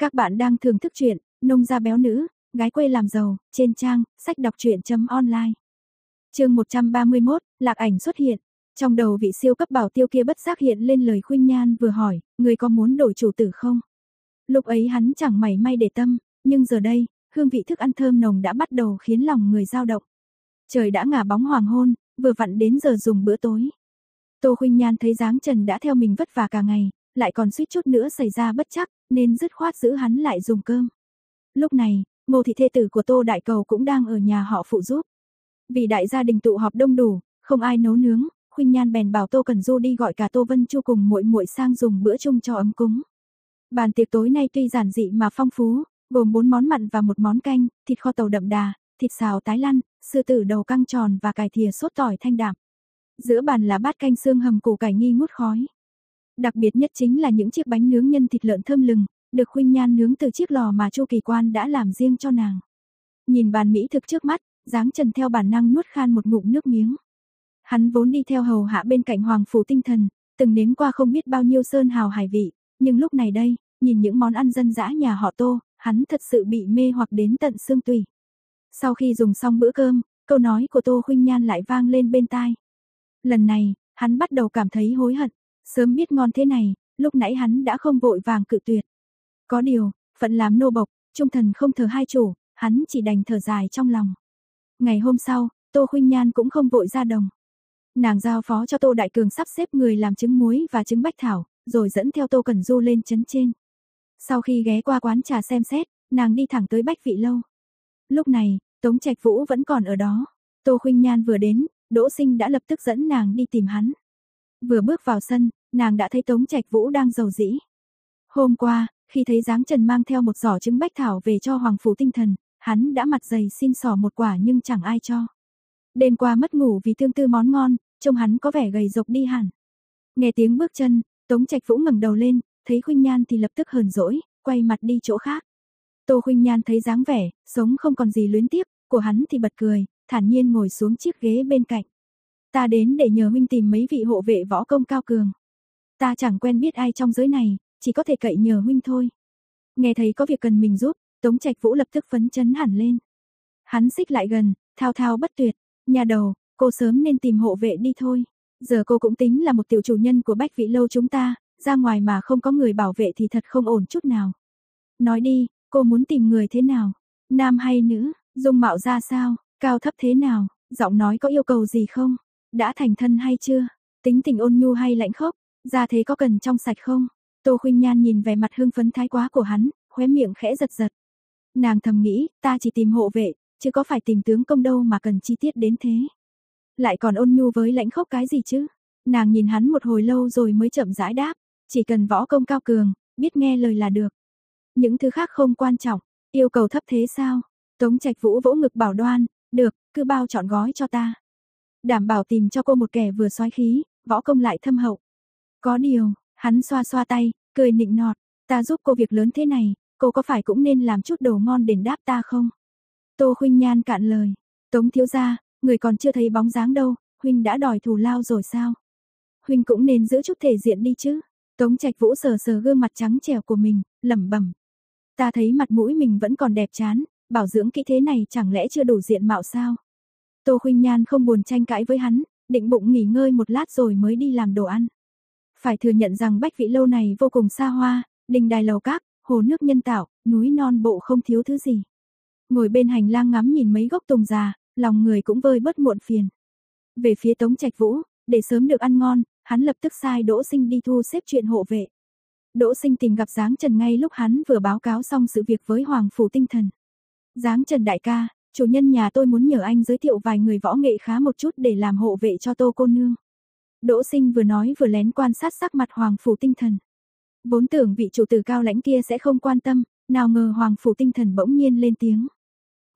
Các bạn đang thưởng thức truyện Nông gia béo nữ, gái quê làm giàu trên trang sách đọc truyện.online. Chương 131, Lạc ảnh xuất hiện. Trong đầu vị siêu cấp bảo tiêu kia bất giác hiện lên lời khuyên nhan vừa hỏi, người có muốn đổi chủ tử không? Lúc ấy hắn chẳng mảy may để tâm, nhưng giờ đây, hương vị thức ăn thơm nồng đã bắt đầu khiến lòng người dao động. Trời đã ngả bóng hoàng hôn, vừa vặn đến giờ dùng bữa tối. Tô Khuynh Nhan thấy dáng Trần đã theo mình vất vả cả ngày, lại còn suýt chút nữa xảy ra bất chắc, nên dứt khoát giữ hắn lại dùng cơm. Lúc này, Ngô thị thê tử của Tô Đại Cầu cũng đang ở nhà họ phụ giúp. Vì đại gia đình tụ họp đông đủ, không ai nấu nướng, Khuynh Nhan bèn bảo Tô Cần Du đi gọi cả Tô Vân Chu cùng muội muội sang dùng bữa chung cho ấm cúng. Bàn tiệc tối nay tuy giản dị mà phong phú, gồm bốn món mặn và một món canh, thịt kho tàu đậm đà, thịt xào tái lăn, sư tử đầu căng tròn và cải thìa sốt tỏi thanh đạm. Giữa bàn là bát canh xương hầm củ cải nghi ngút khói. Đặc biệt nhất chính là những chiếc bánh nướng nhân thịt lợn thơm lừng, được Khuynh Nhan nướng từ chiếc lò mà Chu Kỳ Quan đã làm riêng cho nàng. Nhìn bàn mỹ thực trước mắt, dáng Trần theo bản năng nuốt khan một ngụm nước miếng. Hắn vốn đi theo hầu hạ bên cạnh hoàng phủ tinh thần, từng nếm qua không biết bao nhiêu sơn hào hải vị, nhưng lúc này đây, nhìn những món ăn dân dã nhà họ Tô, hắn thật sự bị mê hoặc đến tận xương tủy. Sau khi dùng xong bữa cơm, câu nói của Tô Khuynh Nhan lại vang lên bên tai. Lần này, hắn bắt đầu cảm thấy hối hận, sớm biết ngon thế này, lúc nãy hắn đã không vội vàng cự tuyệt. Có điều, phận làm nô bộc, trung thần không thờ hai chủ, hắn chỉ đành thở dài trong lòng. Ngày hôm sau, Tô Khuynh Nhan cũng không vội ra đồng. Nàng giao phó cho Tô Đại Cường sắp xếp người làm trứng muối và trứng bách thảo, rồi dẫn theo Tô Cẩn Du lên chấn trên. Sau khi ghé qua quán trà xem xét, nàng đi thẳng tới Bách Vị Lâu. Lúc này, Tống Trạch Vũ vẫn còn ở đó. Tô Khuynh Nhan vừa đến, Đỗ Sinh đã lập tức dẫn nàng đi tìm hắn. Vừa bước vào sân, nàng đã thấy Tống Trạch Vũ đang giàu dĩ. Hôm qua, khi thấy dáng Trần mang theo một giỏ trứng bách thảo về cho Hoàng Phủ Tinh Thần, hắn đã mặt dày xin sỏ một quả nhưng chẳng ai cho. Đêm qua mất ngủ vì thương tư món ngon, trông hắn có vẻ gầy rộc đi hẳn. Nghe tiếng bước chân, Tống Trạch Vũ ngẩng đầu lên, thấy Khuynh Nhan thì lập tức hờn dỗi, quay mặt đi chỗ khác. Tô Khuynh Nhan thấy dáng vẻ, sống không còn gì luyến tiếc, của hắn thì bật cười, thản nhiên ngồi xuống chiếc ghế bên cạnh. Ta đến để nhờ huynh tìm mấy vị hộ vệ võ công cao cường. Ta chẳng quen biết ai trong giới này, chỉ có thể cậy nhờ huynh thôi. Nghe thấy có việc cần mình giúp, Tống Trạch Vũ lập tức phấn chấn hẳn lên. Hắn xích lại gần, thao thao bất tuyệt, nhà đầu, cô sớm nên tìm hộ vệ đi thôi. Giờ cô cũng tính là một tiểu chủ nhân của bách vị lâu chúng ta, ra ngoài mà không có người bảo vệ thì thật không ổn chút nào. Nói đi, cô muốn tìm người thế nào? Nam hay nữ, dung mạo ra sao, cao thấp thế nào, giọng nói có yêu cầu gì không? Đã thành thân hay chưa? Tính tình ôn nhu hay lạnh khốc? Ra thế có cần trong sạch không? Tô Khuynh Nhan nhìn vẻ mặt hưng phấn thái quá của hắn, khóe miệng khẽ giật giật. Nàng thầm nghĩ, ta chỉ tìm hộ vệ, chứ có phải tìm tướng công đâu mà cần chi tiết đến thế. Lại còn ôn nhu với lãnh khốc cái gì chứ? Nàng nhìn hắn một hồi lâu rồi mới chậm rãi đáp, chỉ cần võ công cao cường, biết nghe lời là được. Những thứ khác không quan trọng, yêu cầu thấp thế sao? Tống Trạch Vũ vỗ ngực bảo đoan, được, cứ bao chọn gói cho ta. Đảm bảo tìm cho cô một kẻ vừa xoái khí, võ công lại thâm hậu. Có điều, hắn xoa xoa tay, cười nịnh nọt, ta giúp cô việc lớn thế này, cô có phải cũng nên làm chút đồ ngon đền đáp ta không? Tô Khuynh Nhan cạn lời, Tống thiếu gia, người còn chưa thấy bóng dáng đâu, huynh đã đòi thù lao rồi sao? Huynh cũng nên giữ chút thể diện đi chứ. Tống Trạch Vũ sờ sờ gương mặt trắng trẻo của mình, lẩm bẩm. Ta thấy mặt mũi mình vẫn còn đẹp chán, bảo dưỡng kỹ thế này chẳng lẽ chưa đủ diện mạo sao? Tô Khuynh Nhan không buồn tranh cãi với hắn, định bụng nghỉ ngơi một lát rồi mới đi làm đồ ăn. Phải thừa nhận rằng Bách Vị lâu này vô cùng xa hoa, đình đài lầu cát hồ nước nhân tạo, núi non bộ không thiếu thứ gì. Ngồi bên hành lang ngắm nhìn mấy gốc tùng già, lòng người cũng vơi bớt muộn phiền. Về phía Tống Trạch Vũ, để sớm được ăn ngon, hắn lập tức sai Đỗ Sinh đi thu xếp chuyện hộ vệ. Đỗ Sinh tìm gặp Giáng Trần ngay lúc hắn vừa báo cáo xong sự việc với Hoàng phủ Tinh Thần. Giáng Trần đại ca, chủ nhân nhà tôi muốn nhờ anh giới thiệu vài người võ nghệ khá một chút để làm hộ vệ cho Tô cô nương. Đỗ Sinh vừa nói vừa lén quan sát sắc mặt Hoàng phủ Tinh Thần. Vốn tưởng vị chủ tử cao lãnh kia sẽ không quan tâm, nào ngờ Hoàng phủ Tinh Thần bỗng nhiên lên tiếng.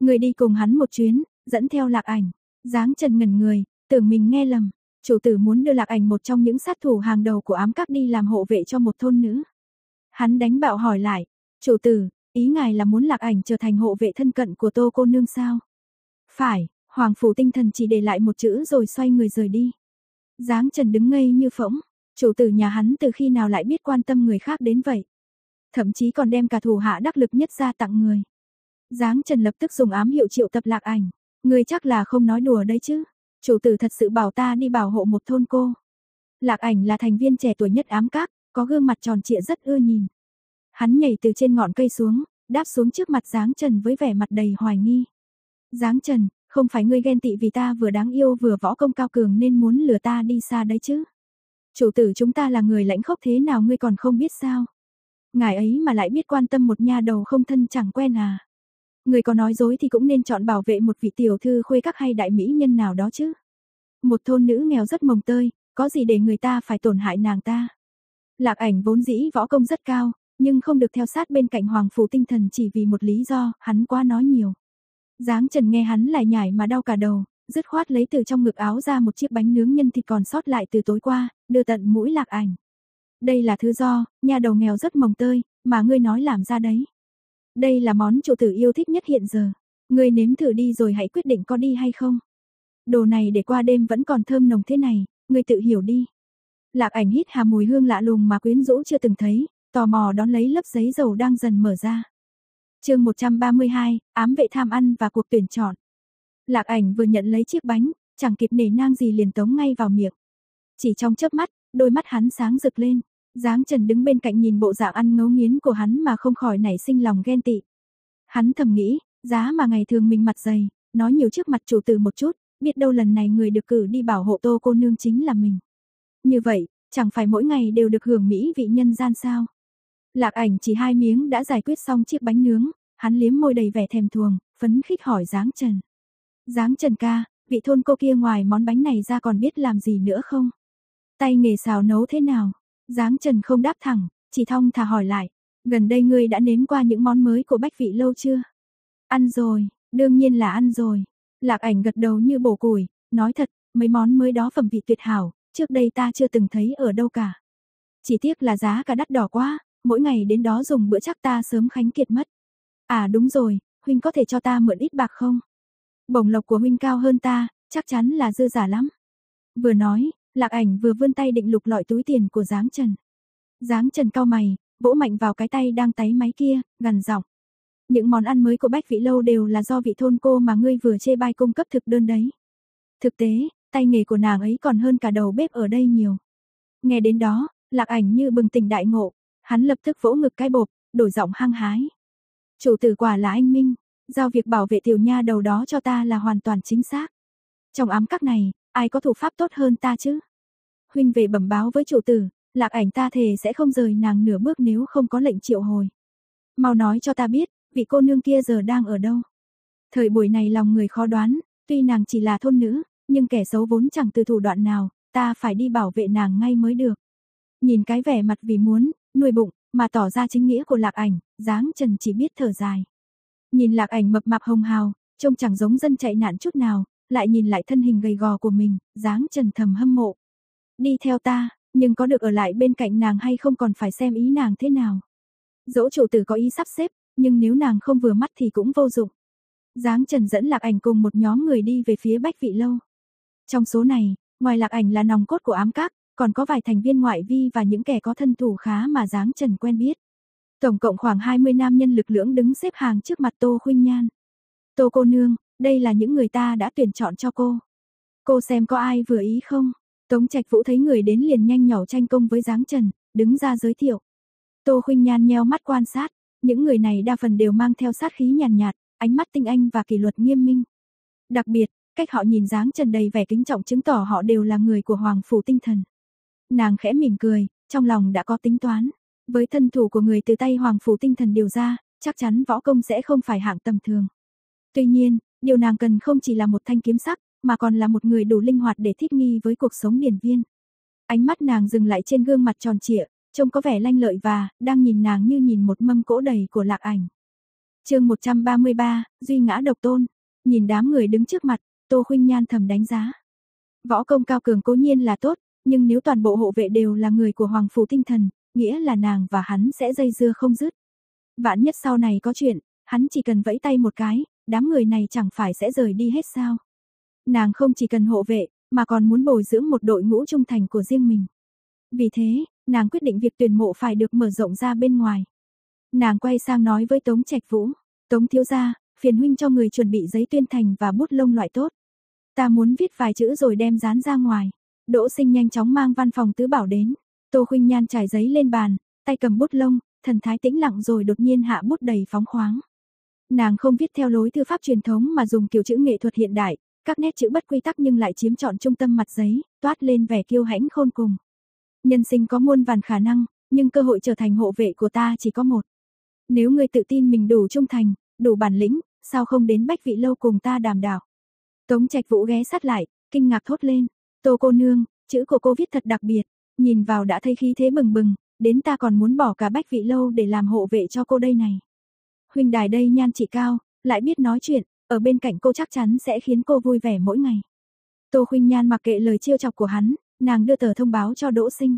Người đi cùng hắn một chuyến, dẫn theo Lạc Ảnh. dáng Trần ngẩn người, tưởng mình nghe lầm, chủ tử muốn đưa Lạc Ảnh một trong những sát thủ hàng đầu của ám các đi làm hộ vệ cho một thôn nữ. Hắn đánh bạo hỏi lại, chủ tử, ý ngài là muốn Lạc Ảnh trở thành hộ vệ thân cận của Tô cô nương sao? Phải, Hoàng phủ tinh thần chỉ để lại một chữ rồi xoay người rời đi. Giáng Trần đứng ngây như phỗng, chủ tử nhà hắn từ khi nào lại biết quan tâm người khác đến vậy? thậm chí còn đem cả thủ hạ đắc lực nhất ra tặng người. Giáng Trần lập tức dùng ám hiệu triệu tập lạc ảnh, người chắc là không nói đùa đấy chứ, chủ tử thật sự bảo ta đi bảo hộ một thôn cô. Lạc ảnh là thành viên trẻ tuổi nhất ám các, có gương mặt tròn trịa rất ưa nhìn. Hắn nhảy từ trên ngọn cây xuống, đáp xuống trước mặt Giáng Trần với vẻ mặt đầy hoài nghi. Giáng Trần, không phải ngươi ghen tị vì ta vừa đáng yêu vừa võ công cao cường nên muốn lừa ta đi xa đấy chứ. Chủ tử chúng ta là người lãnh khốc thế nào ngươi còn không biết sao. Ngài ấy mà lại biết quan tâm một nha đầu không thân chẳng quen à. Người có nói dối thì cũng nên chọn bảo vệ một vị tiểu thư khuê các hay đại mỹ nhân nào đó chứ. Một thôn nữ nghèo rất mồng tơi, có gì để người ta phải tổn hại nàng ta. Lạc ảnh vốn dĩ võ công rất cao, nhưng không được theo sát bên cạnh hoàng phủ tinh thần chỉ vì một lý do, hắn quá nói nhiều. Giáng Trần nghe hắn lại nhảy mà đau cả đầu, dứt khoát lấy từ trong ngực áo ra một chiếc bánh nướng nhân thịt còn sót lại từ tối qua, đưa tận mũi lạc ảnh. Đây là thứ do, nhà đầu nghèo rất mồng tơi, mà ngươi nói làm ra đấy. Đây là món chủ tử yêu thích nhất hiện giờ. Ngươi nếm thử đi rồi hãy quyết định có đi hay không. Đồ này để qua đêm vẫn còn thơm nồng thế này, ngươi tự hiểu đi. Lạc ảnh hít hà mùi hương lạ lùng mà quyến rũ chưa từng thấy, tò mò đón lấy lớp giấy dầu đang dần mở ra chương 132, ám vệ tham ăn và cuộc tuyển chọn. Lạc ảnh vừa nhận lấy chiếc bánh, chẳng kịp nể nang gì liền tống ngay vào miệng. Chỉ trong chớp mắt, đôi mắt hắn sáng rực lên. Giáng Trần đứng bên cạnh nhìn bộ dạng ăn ngấu nghiến của hắn mà không khỏi nảy sinh lòng ghen tị. Hắn thầm nghĩ, giá mà ngày thường mình mặt dày, nói nhiều trước mặt chủ tử một chút, biết đâu lần này người được cử đi bảo hộ tô cô nương chính là mình. Như vậy, chẳng phải mỗi ngày đều được hưởng mỹ vị nhân gian sao? Lạc ảnh chỉ hai miếng đã giải quyết xong chiếc bánh nướng, hắn liếm môi đầy vẻ thèm thuồng, phấn khích hỏi Giáng Trần. Giáng Trần ca, vị thôn cô kia ngoài món bánh này ra còn biết làm gì nữa không? Tay nghề xào nấu thế nào? Giáng Trần không đáp thẳng, chỉ thong thả hỏi lại. Gần đây ngươi đã nếm qua những món mới của Bách Vị Lâu chưa? Ăn rồi, đương nhiên là ăn rồi. Lạc ảnh gật đầu như bổ củi, nói thật, mấy món mới đó phẩm vị tuyệt hảo, trước đây ta chưa từng thấy ở đâu cả. Chỉ tiếc là giá cả đắt đỏ quá, mỗi ngày đến đó dùng bữa chắc ta sớm khánh kiệt mất. À đúng rồi, huynh có thể cho ta mượn ít bạc không? Bổng lộc của huynh cao hơn ta, chắc chắn là dư giả lắm. Vừa nói, Lạc ảnh vừa vươn tay định lục lọi túi tiền của Giáng Trần. Giáng Trần cao mày, vỗ mạnh vào cái tay đang táy máy kia, gần giọng. Những món ăn mới của Bách Vị Lâu đều là do vị thôn cô mà ngươi vừa chê bai cung cấp thực đơn đấy. Thực tế, tay nghề của nàng ấy còn hơn cả đầu bếp ở đây nhiều. Nghe đến đó, lạc ảnh như bừng tỉnh đại ngộ, hắn lập tức vỗ ngực cái bộp, đổi giọng hăng hái. Chủ tử quả là anh Minh, giao việc bảo vệ tiểu nha đầu đó cho ta là hoàn toàn chính xác. Trong ám các này, ai có thủ pháp tốt hơn ta chứ? Huynh về bẩm báo với chủ tử, lạc ảnh ta thề sẽ không rời nàng nửa bước nếu không có lệnh triệu hồi. Mau nói cho ta biết, vị cô nương kia giờ đang ở đâu? Thời buổi này lòng người khó đoán, tuy nàng chỉ là thôn nữ, nhưng kẻ xấu vốn chẳng từ thủ đoạn nào, ta phải đi bảo vệ nàng ngay mới được. Nhìn cái vẻ mặt vì muốn, nuôi bụng, mà tỏ ra chính nghĩa của lạc ảnh, dáng trần chỉ biết thở dài. Nhìn lạc ảnh mập mạp hồng hào, trông chẳng giống dân chạy nạn chút nào, lại nhìn lại thân hình gầy gò của mình, dáng trần thầm hâm mộ. Đi theo ta, nhưng có được ở lại bên cạnh nàng hay không còn phải xem ý nàng thế nào. Dỗ chủ tử có ý sắp xếp, nhưng nếu nàng không vừa mắt thì cũng vô dụng. Giáng Trần dẫn Lạc Ảnh cùng một nhóm người đi về phía Bách Vị Lâu. Trong số này, ngoài Lạc Ảnh là nòng cốt của ám các, còn có vài thành viên ngoại vi và những kẻ có thân thủ khá mà Giáng Trần quen biết. Tổng cộng khoảng 20 nam nhân lực lưỡng đứng xếp hàng trước mặt Tô Khuynh Nhan. Tô cô nương, đây là những người ta đã tuyển chọn cho cô. Cô xem có ai vừa ý không? Tống Trạch Vũ thấy người đến liền nhanh nhỏ tranh công với Giáng Trần, đứng ra giới thiệu. Tô Khuynh Nhan nheo mắt quan sát, những người này đa phần đều mang theo sát khí nhàn nhạt, ánh mắt tinh anh và kỷ luật nghiêm minh. Đặc biệt, cách họ nhìn Giáng Trần đầy vẻ kính trọng chứng tỏ họ đều là người của Hoàng phủ tinh thần. Nàng khẽ mỉm cười, trong lòng đã có tính toán, với thân thủ của người từ tay Hoàng phủ tinh thần điều ra, chắc chắn võ công sẽ không phải hạng tầm thường. Tuy nhiên, điều nàng cần không chỉ là một thanh kiếm sắc, mà còn là một người đủ linh hoạt để thích nghi với cuộc sống điển viên. Ánh mắt nàng dừng lại trên gương mặt tròn trịa, trông có vẻ lanh lợi và đang nhìn nàng như nhìn một mâm cỗ đầy của lạc ảnh. Chương 133, Duy ngã độc tôn. Nhìn đám người đứng trước mặt, Tô Khuynh Nhan thầm đánh giá. Võ công cao cường cố nhiên là tốt, nhưng nếu toàn bộ hộ vệ đều là người của Hoàng phủ tinh thần, nghĩa là nàng và hắn sẽ dây dưa không dứt. Vạn nhất sau này có chuyện, hắn chỉ cần vẫy tay một cái, đám người này chẳng phải sẽ rời đi hết sao? Nàng không chỉ cần hộ vệ, mà còn muốn bồi dưỡng một đội ngũ trung thành của riêng mình. Vì thế, nàng quyết định việc tuyển mộ phải được mở rộng ra bên ngoài. Nàng quay sang nói với Tống Trạch Vũ, Tống thiếu gia, phiền huynh cho người chuẩn bị giấy tuyên thành và bút lông loại tốt. Ta muốn viết vài chữ rồi đem dán ra ngoài. Đỗ sinh nhanh chóng mang văn phòng tứ bảo đến. Tô Khuynh Nhan trải giấy lên bàn, tay cầm bút lông, thần thái tĩnh lặng rồi đột nhiên hạ bút đầy phóng khoáng. Nàng không viết theo lối thư pháp truyền thống mà dùng kiểu chữ nghệ thuật hiện đại, các nét chữ bất quy tắc nhưng lại chiếm trọn trung tâm mặt giấy, toát lên vẻ kiêu hãnh khôn cùng. Nhân sinh có muôn vàn khả năng, nhưng cơ hội trở thành hộ vệ của ta chỉ có một. Nếu ngươi tự tin mình đủ trung thành, đủ bản lĩnh, sao không đến bách vị lâu cùng ta đàm đạo. Tống Trạch Vũ ghé sát lại, kinh ngạc thốt lên, "Tô cô nương, chữ của cô viết thật đặc biệt, nhìn vào đã thấy khí thế bừng bừng, đến ta còn muốn bỏ cả bách vị lâu để làm hộ vệ cho cô đây này." Huynh đài đây nhan chỉ cao, lại biết nói chuyện, ở bên cạnh cô chắc chắn sẽ khiến cô vui vẻ mỗi ngày. Tô Khuynh Nhan mặc kệ lời chiêu chọc của hắn, nàng đưa tờ thông báo cho Đỗ Sinh.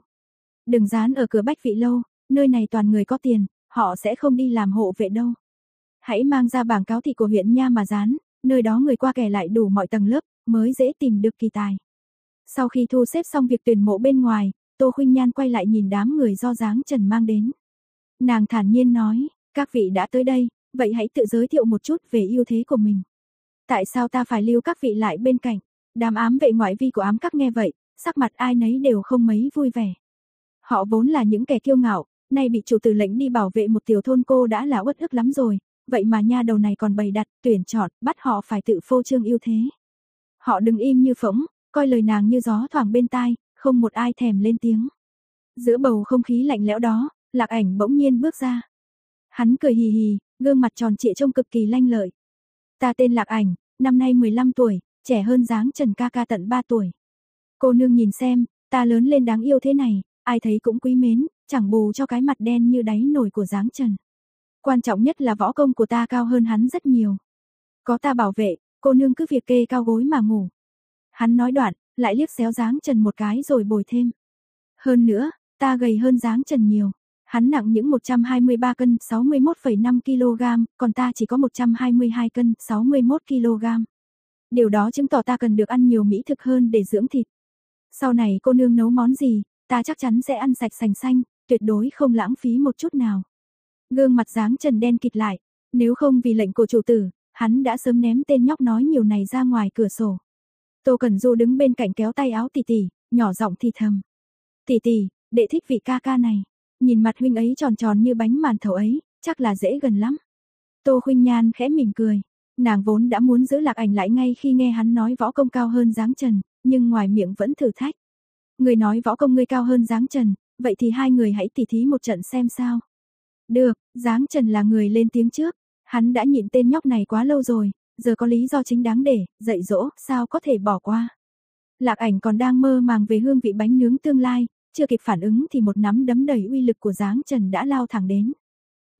Đừng dán ở cửa Bách Vị lâu, nơi này toàn người có tiền, họ sẽ không đi làm hộ vệ đâu. Hãy mang ra bảng cáo thị của huyện nha mà dán, nơi đó người qua kẻ lại đủ mọi tầng lớp, mới dễ tìm được kỳ tài. Sau khi thu xếp xong việc tuyển mộ bên ngoài, Tô Khuynh Nhan quay lại nhìn đám người do dáng Trần mang đến. Nàng thản nhiên nói, các vị đã tới đây, vậy hãy tự giới thiệu một chút về ưu thế của mình. Tại sao ta phải lưu các vị lại bên cạnh? Đám ám vệ ngoại vi của ám các nghe vậy, sắc mặt ai nấy đều không mấy vui vẻ. Họ vốn là những kẻ kiêu ngạo, nay bị chủ tử lệnh đi bảo vệ một tiểu thôn cô đã là uất ức lắm rồi, vậy mà nha đầu này còn bày đặt, tuyển chọn, bắt họ phải tự phô trương ưu thế. Họ đừng im như phỗng, coi lời nàng như gió thoảng bên tai, không một ai thèm lên tiếng. Giữa bầu không khí lạnh lẽo đó, Lạc Ảnh bỗng nhiên bước ra. Hắn cười hì hì, gương mặt tròn trịa trông cực kỳ lanh lợi. Ta tên Lạc Ảnh, năm nay 15 tuổi, trẻ hơn dáng Trần ca ca tận 3 tuổi. Cô nương nhìn xem, ta lớn lên đáng yêu thế này, ai thấy cũng quý mến, chẳng bù cho cái mặt đen như đáy nổi của dáng Trần. Quan trọng nhất là võ công của ta cao hơn hắn rất nhiều. Có ta bảo vệ, cô nương cứ việc kê cao gối mà ngủ. Hắn nói đoạn, lại liếc xéo dáng Trần một cái rồi bồi thêm. Hơn nữa, ta gầy hơn dáng Trần nhiều. Hắn nặng những 123 cân 61,5 kg, còn ta chỉ có 122 cân 61 kg. Điều đó chứng tỏ ta cần được ăn nhiều mỹ thực hơn để dưỡng thịt. Sau này cô nương nấu món gì, ta chắc chắn sẽ ăn sạch sành xanh, tuyệt đối không lãng phí một chút nào. Gương mặt dáng trần đen kịt lại, nếu không vì lệnh của chủ tử, hắn đã sớm ném tên nhóc nói nhiều này ra ngoài cửa sổ. Tô Cần Du đứng bên cạnh kéo tay áo tỷ tỷ, nhỏ giọng thì thầm. Tỷ tỷ, đệ thích vị ca ca này. Nhìn mặt huynh ấy tròn tròn như bánh màn thầu ấy, chắc là dễ gần lắm. Tô Khuynh Nhan khẽ mỉm cười, nàng vốn đã muốn giữ Lạc Ảnh lại ngay khi nghe hắn nói võ công cao hơn dáng Trần, nhưng ngoài miệng vẫn thử thách. Người nói võ công ngươi cao hơn dáng Trần, vậy thì hai người hãy tỉ thí một trận xem sao. Được, dáng Trần là người lên tiếng trước, hắn đã nhịn tên nhóc này quá lâu rồi, giờ có lý do chính đáng để dạy dỗ, sao có thể bỏ qua. Lạc Ảnh còn đang mơ màng về hương vị bánh nướng tương lai, chưa kịp phản ứng thì một nắm đấm đầy uy lực của Giáng Trần đã lao thẳng đến.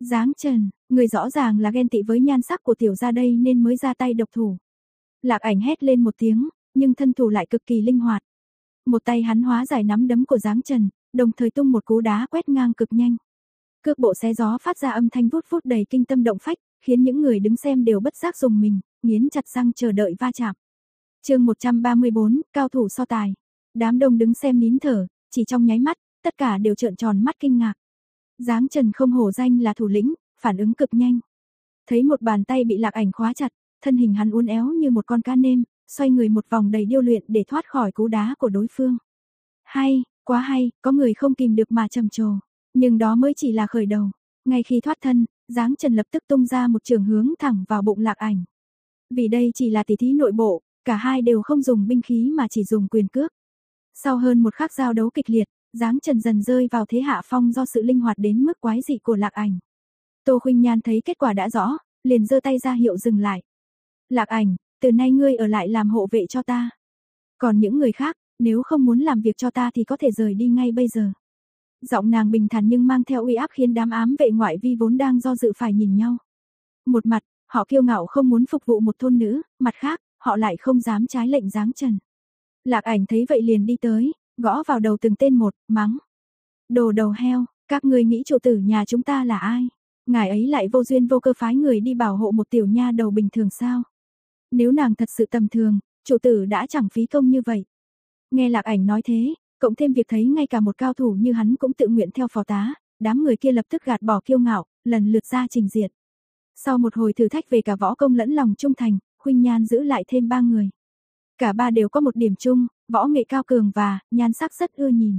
Giáng Trần, người rõ ràng là ghen tị với nhan sắc của tiểu gia đây nên mới ra tay độc thủ. Lạc ảnh hét lên một tiếng, nhưng thân thủ lại cực kỳ linh hoạt. Một tay hắn hóa giải nắm đấm của Giáng Trần, đồng thời tung một cú đá quét ngang cực nhanh. Cước bộ xé gió phát ra âm thanh vút vút đầy kinh tâm động phách, khiến những người đứng xem đều bất giác dùng mình, nghiến chặt răng chờ đợi va chạm. Chương 134, cao thủ so tài. Đám đông đứng xem nín thở, chỉ trong nháy mắt, tất cả đều trợn tròn mắt kinh ngạc. Giáng Trần không hổ danh là thủ lĩnh, phản ứng cực nhanh. Thấy một bàn tay bị lạc ảnh khóa chặt, thân hình hắn uốn éo như một con cá nêm, xoay người một vòng đầy điêu luyện để thoát khỏi cú đá của đối phương. Hay, quá hay, có người không kìm được mà trầm trồ. Nhưng đó mới chỉ là khởi đầu. Ngay khi thoát thân, Giáng Trần lập tức tung ra một trường hướng thẳng vào bụng lạc ảnh. Vì đây chỉ là tỷ thí nội bộ, cả hai đều không dùng binh khí mà chỉ dùng quyền cước. Sau hơn một khắc giao đấu kịch liệt, dáng Trần dần rơi vào thế hạ phong do sự linh hoạt đến mức quái dị của Lạc Ảnh. Tô Khuynh Nhan thấy kết quả đã rõ, liền giơ tay ra hiệu dừng lại. "Lạc Ảnh, từ nay ngươi ở lại làm hộ vệ cho ta. Còn những người khác, nếu không muốn làm việc cho ta thì có thể rời đi ngay bây giờ." Giọng nàng bình thản nhưng mang theo uy áp khiến đám ám vệ ngoại vi vốn đang do dự phải nhìn nhau. Một mặt, họ kiêu ngạo không muốn phục vụ một thôn nữ, mặt khác, họ lại không dám trái lệnh giáng trần. Lạc ảnh thấy vậy liền đi tới, gõ vào đầu từng tên một, mắng. Đồ đầu heo, các ngươi nghĩ chủ tử nhà chúng ta là ai? Ngài ấy lại vô duyên vô cơ phái người đi bảo hộ một tiểu nha đầu bình thường sao? Nếu nàng thật sự tầm thường, chủ tử đã chẳng phí công như vậy. Nghe lạc ảnh nói thế, cộng thêm việc thấy ngay cả một cao thủ như hắn cũng tự nguyện theo phó tá, đám người kia lập tức gạt bỏ kiêu ngạo, lần lượt ra trình diện. Sau một hồi thử thách về cả võ công lẫn lòng trung thành, Khuynh Nhan giữ lại thêm ba người. Cả ba đều có một điểm chung, võ nghệ cao cường và nhan sắc rất ưa nhìn.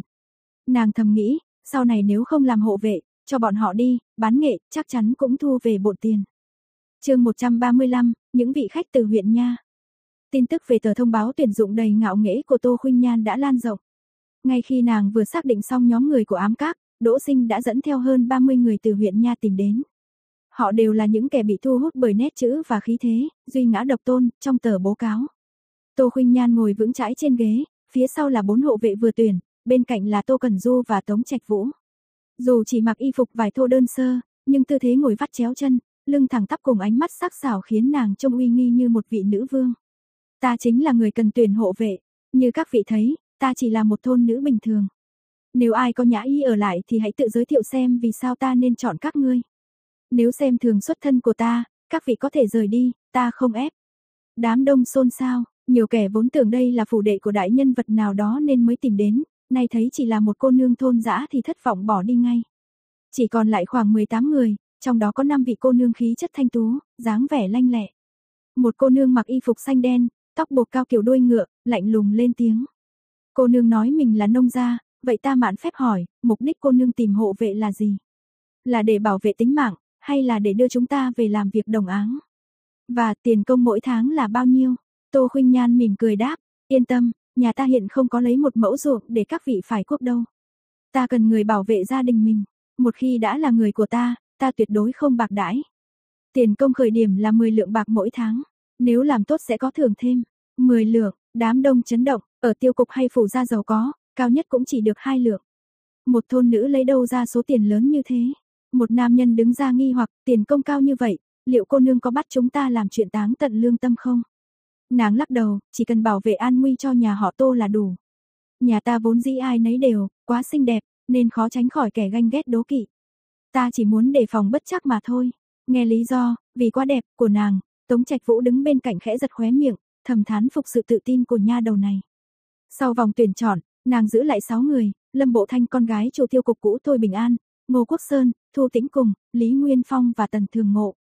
Nàng thầm nghĩ, sau này nếu không làm hộ vệ, cho bọn họ đi, bán nghệ, chắc chắn cũng thu về bộn tiền. chương 135, những vị khách từ huyện Nha. Tin tức về tờ thông báo tuyển dụng đầy ngạo nghễ của Tô Khuynh Nhan đã lan rộng. Ngay khi nàng vừa xác định xong nhóm người của ám các, Đỗ Sinh đã dẫn theo hơn 30 người từ huyện Nha tìm đến. Họ đều là những kẻ bị thu hút bởi nét chữ và khí thế, duy ngã độc tôn, trong tờ bố cáo. Tô Khuynh Nhan ngồi vững chãi trên ghế, phía sau là bốn hộ vệ vừa tuyển, bên cạnh là Tô Cẩn Du và Tống Trạch Vũ. Dù chỉ mặc y phục vải thô đơn sơ, nhưng tư thế ngồi vắt chéo chân, lưng thẳng tắp cùng ánh mắt sắc sảo khiến nàng trông uy nghi như một vị nữ vương. Ta chính là người cần tuyển hộ vệ, như các vị thấy, ta chỉ là một thôn nữ bình thường. Nếu ai có nhã y ở lại thì hãy tự giới thiệu xem vì sao ta nên chọn các ngươi. Nếu xem thường xuất thân của ta, các vị có thể rời đi, ta không ép. Đám đông xôn xao, nhiều kẻ vốn tưởng đây là phủ đệ của đại nhân vật nào đó nên mới tìm đến, nay thấy chỉ là một cô nương thôn dã thì thất vọng bỏ đi ngay. Chỉ còn lại khoảng 18 người, trong đó có 5 vị cô nương khí chất thanh tú, dáng vẻ lanh lẹ. Một cô nương mặc y phục xanh đen, tóc buộc cao kiểu đuôi ngựa, lạnh lùng lên tiếng. Cô nương nói mình là nông gia, vậy ta mạn phép hỏi, mục đích cô nương tìm hộ vệ là gì? Là để bảo vệ tính mạng, hay là để đưa chúng ta về làm việc đồng áng? Và tiền công mỗi tháng là bao nhiêu? Tô Khuynh Nhan mỉm cười đáp, yên tâm, nhà ta hiện không có lấy một mẫu ruộng để các vị phải quốc đâu. Ta cần người bảo vệ gia đình mình, một khi đã là người của ta, ta tuyệt đối không bạc đãi. Tiền công khởi điểm là 10 lượng bạc mỗi tháng, nếu làm tốt sẽ có thưởng thêm. 10 lượng, đám đông chấn động, ở tiêu cục hay phủ gia giàu có, cao nhất cũng chỉ được hai lượng. Một thôn nữ lấy đâu ra số tiền lớn như thế? Một nam nhân đứng ra nghi hoặc tiền công cao như vậy, liệu cô nương có bắt chúng ta làm chuyện táng tận lương tâm không? Nàng lắc đầu, chỉ cần bảo vệ an nguy cho nhà họ Tô là đủ. Nhà ta vốn dĩ ai nấy đều, quá xinh đẹp, nên khó tránh khỏi kẻ ganh ghét đố kỵ. Ta chỉ muốn đề phòng bất chắc mà thôi. Nghe lý do, vì quá đẹp của nàng, Tống Trạch Vũ đứng bên cạnh khẽ giật khóe miệng, thầm thán phục sự tự tin của nha đầu này. Sau vòng tuyển chọn, nàng giữ lại 6 người, Lâm Bộ Thanh con gái chủ tiêu cục cũ Thôi Bình An, Ngô Quốc Sơn, Thu Tĩnh Cùng, Lý Nguyên Phong và Tần Thường Ngộ.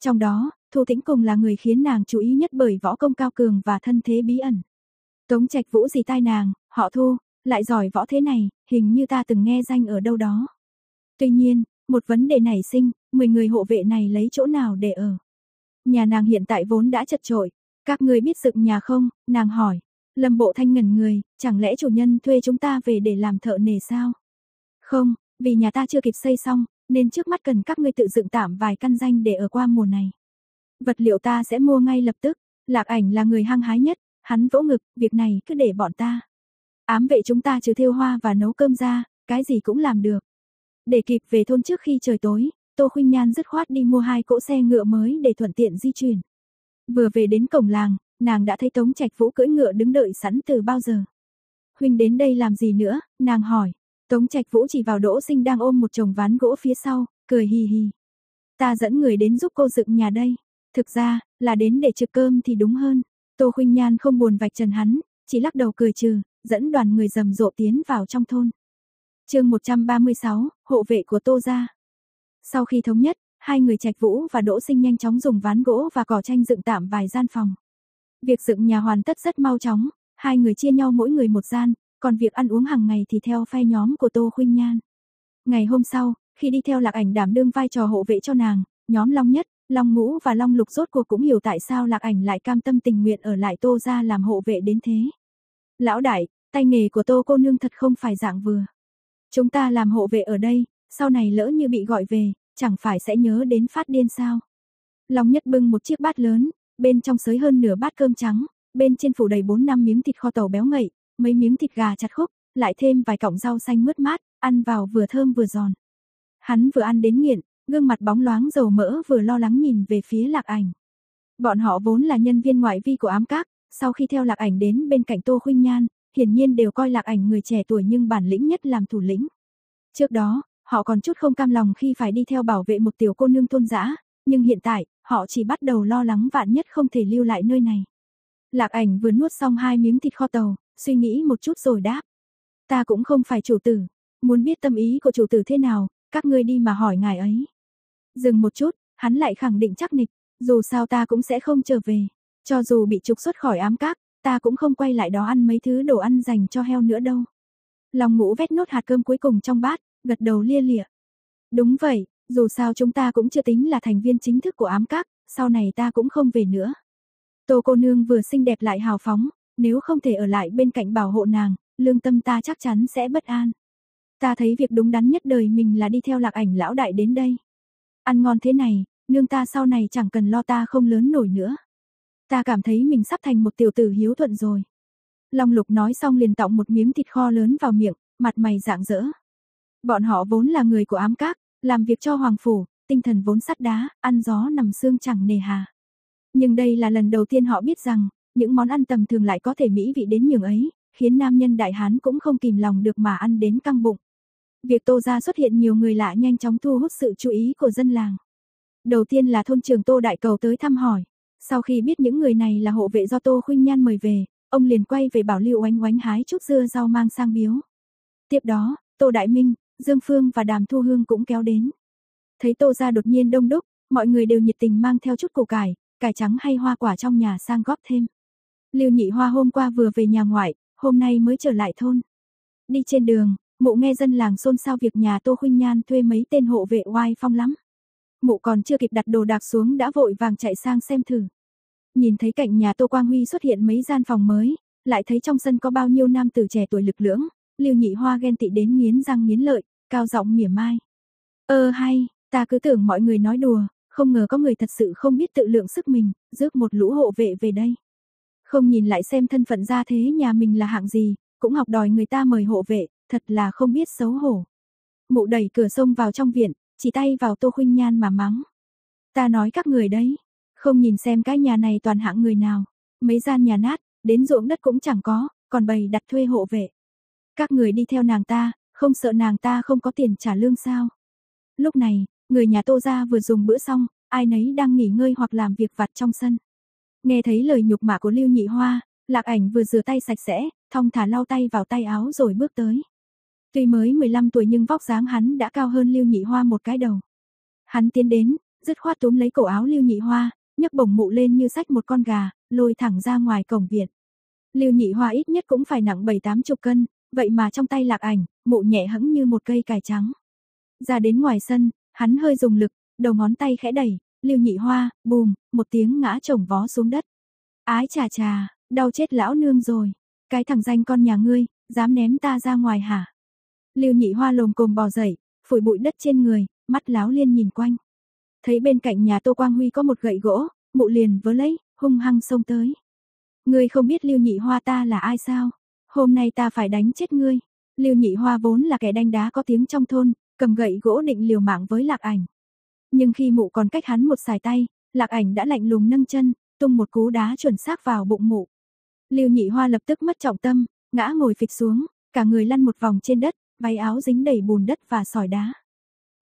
Trong đó, Thu Tĩnh Cùng là người khiến nàng chú ý nhất bởi võ công cao cường và thân thế bí ẩn. Tống Trạch Vũ gì tai nàng, họ Thu, lại giỏi võ thế này, hình như ta từng nghe danh ở đâu đó. Tuy nhiên, một vấn đề nảy sinh, 10 người hộ vệ này lấy chỗ nào để ở? Nhà nàng hiện tại vốn đã chật trội, các người biết dựng nhà không? Nàng hỏi. Lâm Bộ Thanh ngẩn người, chẳng lẽ chủ nhân thuê chúng ta về để làm thợ nề sao? Không, vì nhà ta chưa kịp xây xong, nên trước mắt cần các ngươi tự dựng tạm vài căn danh để ở qua mùa này. Vật liệu ta sẽ mua ngay lập tức, Lạc Ảnh là người hăng hái nhất, hắn vỗ ngực, việc này cứ để bọn ta. Ám vệ chúng ta trừ thêu hoa và nấu cơm ra, cái gì cũng làm được. Để kịp về thôn trước khi trời tối, Tô Khuynh Nhan dứt khoát đi mua hai cỗ xe ngựa mới để thuận tiện di chuyển. Vừa về đến cổng làng, nàng đã thấy Tống Trạch Vũ cưỡi ngựa đứng đợi sẵn từ bao giờ. Huynh đến đây làm gì nữa, nàng hỏi. Tống Trạch Vũ chỉ vào Đỗ Sinh đang ôm một chồng ván gỗ phía sau, cười hì hì. Ta dẫn người đến giúp cô dựng nhà đây. Thực ra, là đến để trực cơm thì đúng hơn. Tô Khuynh Nhan không buồn vạch trần hắn, chỉ lắc đầu cười trừ, dẫn đoàn người rầm rộ tiến vào trong thôn. chương 136, hộ vệ của Tô Gia. Sau khi thống nhất, hai người Trạch Vũ và Đỗ Sinh nhanh chóng dùng ván gỗ và cỏ tranh dựng tạm vài gian phòng. Việc dựng nhà hoàn tất rất mau chóng, hai người chia nhau mỗi người một gian, còn việc ăn uống hàng ngày thì theo phe nhóm của Tô Khuynh Nhan. Ngày hôm sau, khi đi theo Lạc Ảnh đảm đương vai trò hộ vệ cho nàng, nhóm Long Nhất, Long Ngũ và Long Lục rốt cuộc cũng hiểu tại sao Lạc Ảnh lại cam tâm tình nguyện ở lại Tô gia làm hộ vệ đến thế. Lão đại, tay nghề của Tô cô nương thật không phải dạng vừa. Chúng ta làm hộ vệ ở đây, sau này lỡ như bị gọi về, chẳng phải sẽ nhớ đến phát điên sao? Long Nhất bưng một chiếc bát lớn, bên trong sới hơn nửa bát cơm trắng, bên trên phủ đầy 4 năm miếng thịt kho tàu béo ngậy, mấy miếng thịt gà chặt khúc, lại thêm vài cọng rau xanh mướt mát, ăn vào vừa thơm vừa giòn. Hắn vừa ăn đến nghiện, gương mặt bóng loáng dầu mỡ vừa lo lắng nhìn về phía lạc ảnh. Bọn họ vốn là nhân viên ngoại vi của ám các, sau khi theo lạc ảnh đến bên cạnh Tô Khuynh Nhan, hiển nhiên đều coi lạc ảnh người trẻ tuổi nhưng bản lĩnh nhất làm thủ lĩnh. Trước đó, họ còn chút không cam lòng khi phải đi theo bảo vệ một tiểu cô nương tôn dã, nhưng hiện tại, họ chỉ bắt đầu lo lắng vạn nhất không thể lưu lại nơi này. Lạc ảnh vừa nuốt xong hai miếng thịt kho tàu, suy nghĩ một chút rồi đáp. Ta cũng không phải chủ tử, muốn biết tâm ý của chủ tử thế nào, các ngươi đi mà hỏi ngài ấy. Dừng một chút, hắn lại khẳng định chắc nịch, dù sao ta cũng sẽ không trở về. Cho dù bị trục xuất khỏi ám các, ta cũng không quay lại đó ăn mấy thứ đồ ăn dành cho heo nữa đâu. Lòng ngũ vét nốt hạt cơm cuối cùng trong bát, gật đầu lia lịa. Đúng vậy, dù sao chúng ta cũng chưa tính là thành viên chính thức của ám các, sau này ta cũng không về nữa. Tô cô nương vừa xinh đẹp lại hào phóng, nếu không thể ở lại bên cạnh bảo hộ nàng, lương tâm ta chắc chắn sẽ bất an. Ta thấy việc đúng đắn nhất đời mình là đi theo lạc ảnh lão đại đến đây. Ăn ngon thế này, nương ta sau này chẳng cần lo ta không lớn nổi nữa. Ta cảm thấy mình sắp thành một tiểu tử hiếu thuận rồi. Long lục nói xong liền tọng một miếng thịt kho lớn vào miệng, mặt mày rạng rỡ. Bọn họ vốn là người của ám các, làm việc cho hoàng phủ, tinh thần vốn sắt đá, ăn gió nằm xương chẳng nề hà. Nhưng đây là lần đầu tiên họ biết rằng, những món ăn tầm thường lại có thể mỹ vị đến nhường ấy, khiến nam nhân đại hán cũng không kìm lòng được mà ăn đến căng bụng. Việc Tô gia xuất hiện nhiều người lạ nhanh chóng thu hút sự chú ý của dân làng. Đầu tiên là thôn trưởng Tô Đại Cầu tới thăm hỏi. Sau khi biết những người này là hộ vệ do Tô Khuynh Nhan mời về, ông liền quay về bảo Lưu Oánh Oánh hái chút dưa rau mang sang biếu. Tiếp đó, Tô Đại Minh, Dương Phương và Đàm Thu Hương cũng kéo đến. Thấy Tô gia đột nhiên đông đúc, mọi người đều nhiệt tình mang theo chút củ cải, cải trắng hay hoa quả trong nhà sang góp thêm. Lưu Nhị Hoa hôm qua vừa về nhà ngoại, hôm nay mới trở lại thôn. Đi trên đường, mụ nghe dân làng xôn xao việc nhà Tô Khuynh Nhan thuê mấy tên hộ vệ oai phong lắm. Mụ còn chưa kịp đặt đồ đạc xuống đã vội vàng chạy sang xem thử. Nhìn thấy cạnh nhà Tô Quang Huy xuất hiện mấy gian phòng mới, lại thấy trong sân có bao nhiêu nam tử trẻ tuổi lực lưỡng, Lưu Nhị Hoa ghen tị đến nghiến răng nghiến lợi, cao giọng mỉa mai. "Ơ hay, ta cứ tưởng mọi người nói đùa, không ngờ có người thật sự không biết tự lượng sức mình, rước một lũ hộ vệ về đây." Không nhìn lại xem thân phận gia thế nhà mình là hạng gì, cũng học đòi người ta mời hộ vệ, thật là không biết xấu hổ. Mụ đẩy cửa sông vào trong viện, chỉ tay vào Tô Khuynh Nhan mà mắng. Ta nói các người đấy, không nhìn xem cái nhà này toàn hạng người nào, mấy gian nhà nát, đến ruộng đất cũng chẳng có, còn bày đặt thuê hộ vệ. Các người đi theo nàng ta, không sợ nàng ta không có tiền trả lương sao? Lúc này, người nhà Tô gia vừa dùng bữa xong, ai nấy đang nghỉ ngơi hoặc làm việc vặt trong sân. Nghe thấy lời nhục mạ của Lưu Nhị Hoa, Lạc Ảnh vừa rửa tay sạch sẽ, thong thả lau tay vào tay áo rồi bước tới. Tuy mới 15 tuổi nhưng vóc dáng hắn đã cao hơn Lưu Nhị Hoa một cái đầu. Hắn tiến đến, dứt khoát túm lấy cổ áo Lưu Nhị Hoa, nhấc bổng mụ lên như sách một con gà, lôi thẳng ra ngoài cổng viện. Lưu Nhị Hoa ít nhất cũng phải nặng 7-8 chục cân, vậy mà trong tay Lạc Ảnh, mụ nhẹ hững như một cây cải trắng. Ra đến ngoài sân, hắn hơi dùng lực, đầu ngón tay khẽ đẩy, Lưu Nhị Hoa, bùm, một tiếng ngã chồng vó xuống đất. Ái chà chà, đau chết lão nương rồi. Cái thằng danh con nhà ngươi, dám ném ta ra ngoài hả? Lưu Nhị Hoa lồm cồm bò dậy, phủi bụi đất trên người, mắt láo liên nhìn quanh. Thấy bên cạnh nhà Tô Quang Huy có một gậy gỗ, mụ liền vớ lấy, hung hăng xông tới. Ngươi không biết Lưu Nhị Hoa ta là ai sao? Hôm nay ta phải đánh chết ngươi. Lưu Nhị Hoa vốn là kẻ đánh đá có tiếng trong thôn, cầm gậy gỗ định liều mạng với Lạc Ảnh. Nhưng khi mụ còn cách hắn một sải tay, Lạc Ảnh đã lạnh lùng nâng chân, tung một cú đá chuẩn xác vào bụng mụ. Lưu Nhị Hoa lập tức mất trọng tâm, ngã ngồi phịch xuống, cả người lăn một vòng trên đất, váy áo dính đầy bùn đất và sỏi đá.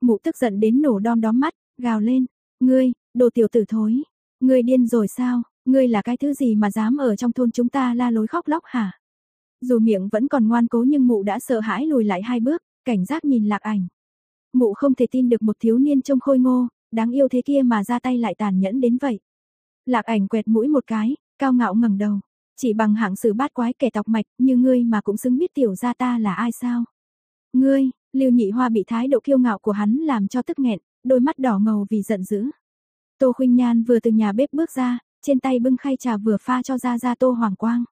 Mụ tức giận đến nổ đom đóm mắt, gào lên, "Ngươi, đồ tiểu tử thối, ngươi điên rồi sao? Ngươi là cái thứ gì mà dám ở trong thôn chúng ta la lối khóc lóc hả?" Dù miệng vẫn còn ngoan cố nhưng mụ đã sợ hãi lùi lại hai bước, cảnh giác nhìn Lạc Ảnh. Mụ không thể tin được một thiếu niên trông khôi ngô, đáng yêu thế kia mà ra tay lại tàn nhẫn đến vậy. Lạc ảnh quẹt mũi một cái, cao ngạo ngẩng đầu. Chỉ bằng hạng sự bát quái kẻ tọc mạch như ngươi mà cũng xứng biết tiểu gia ta là ai sao. Ngươi, Lưu Nhị Hoa bị thái độ kiêu ngạo của hắn làm cho tức nghẹn, đôi mắt đỏ ngầu vì giận dữ. Tô Khuynh Nhan vừa từ nhà bếp bước ra, trên tay bưng khay trà vừa pha cho ra ra Tô Hoàng Quang.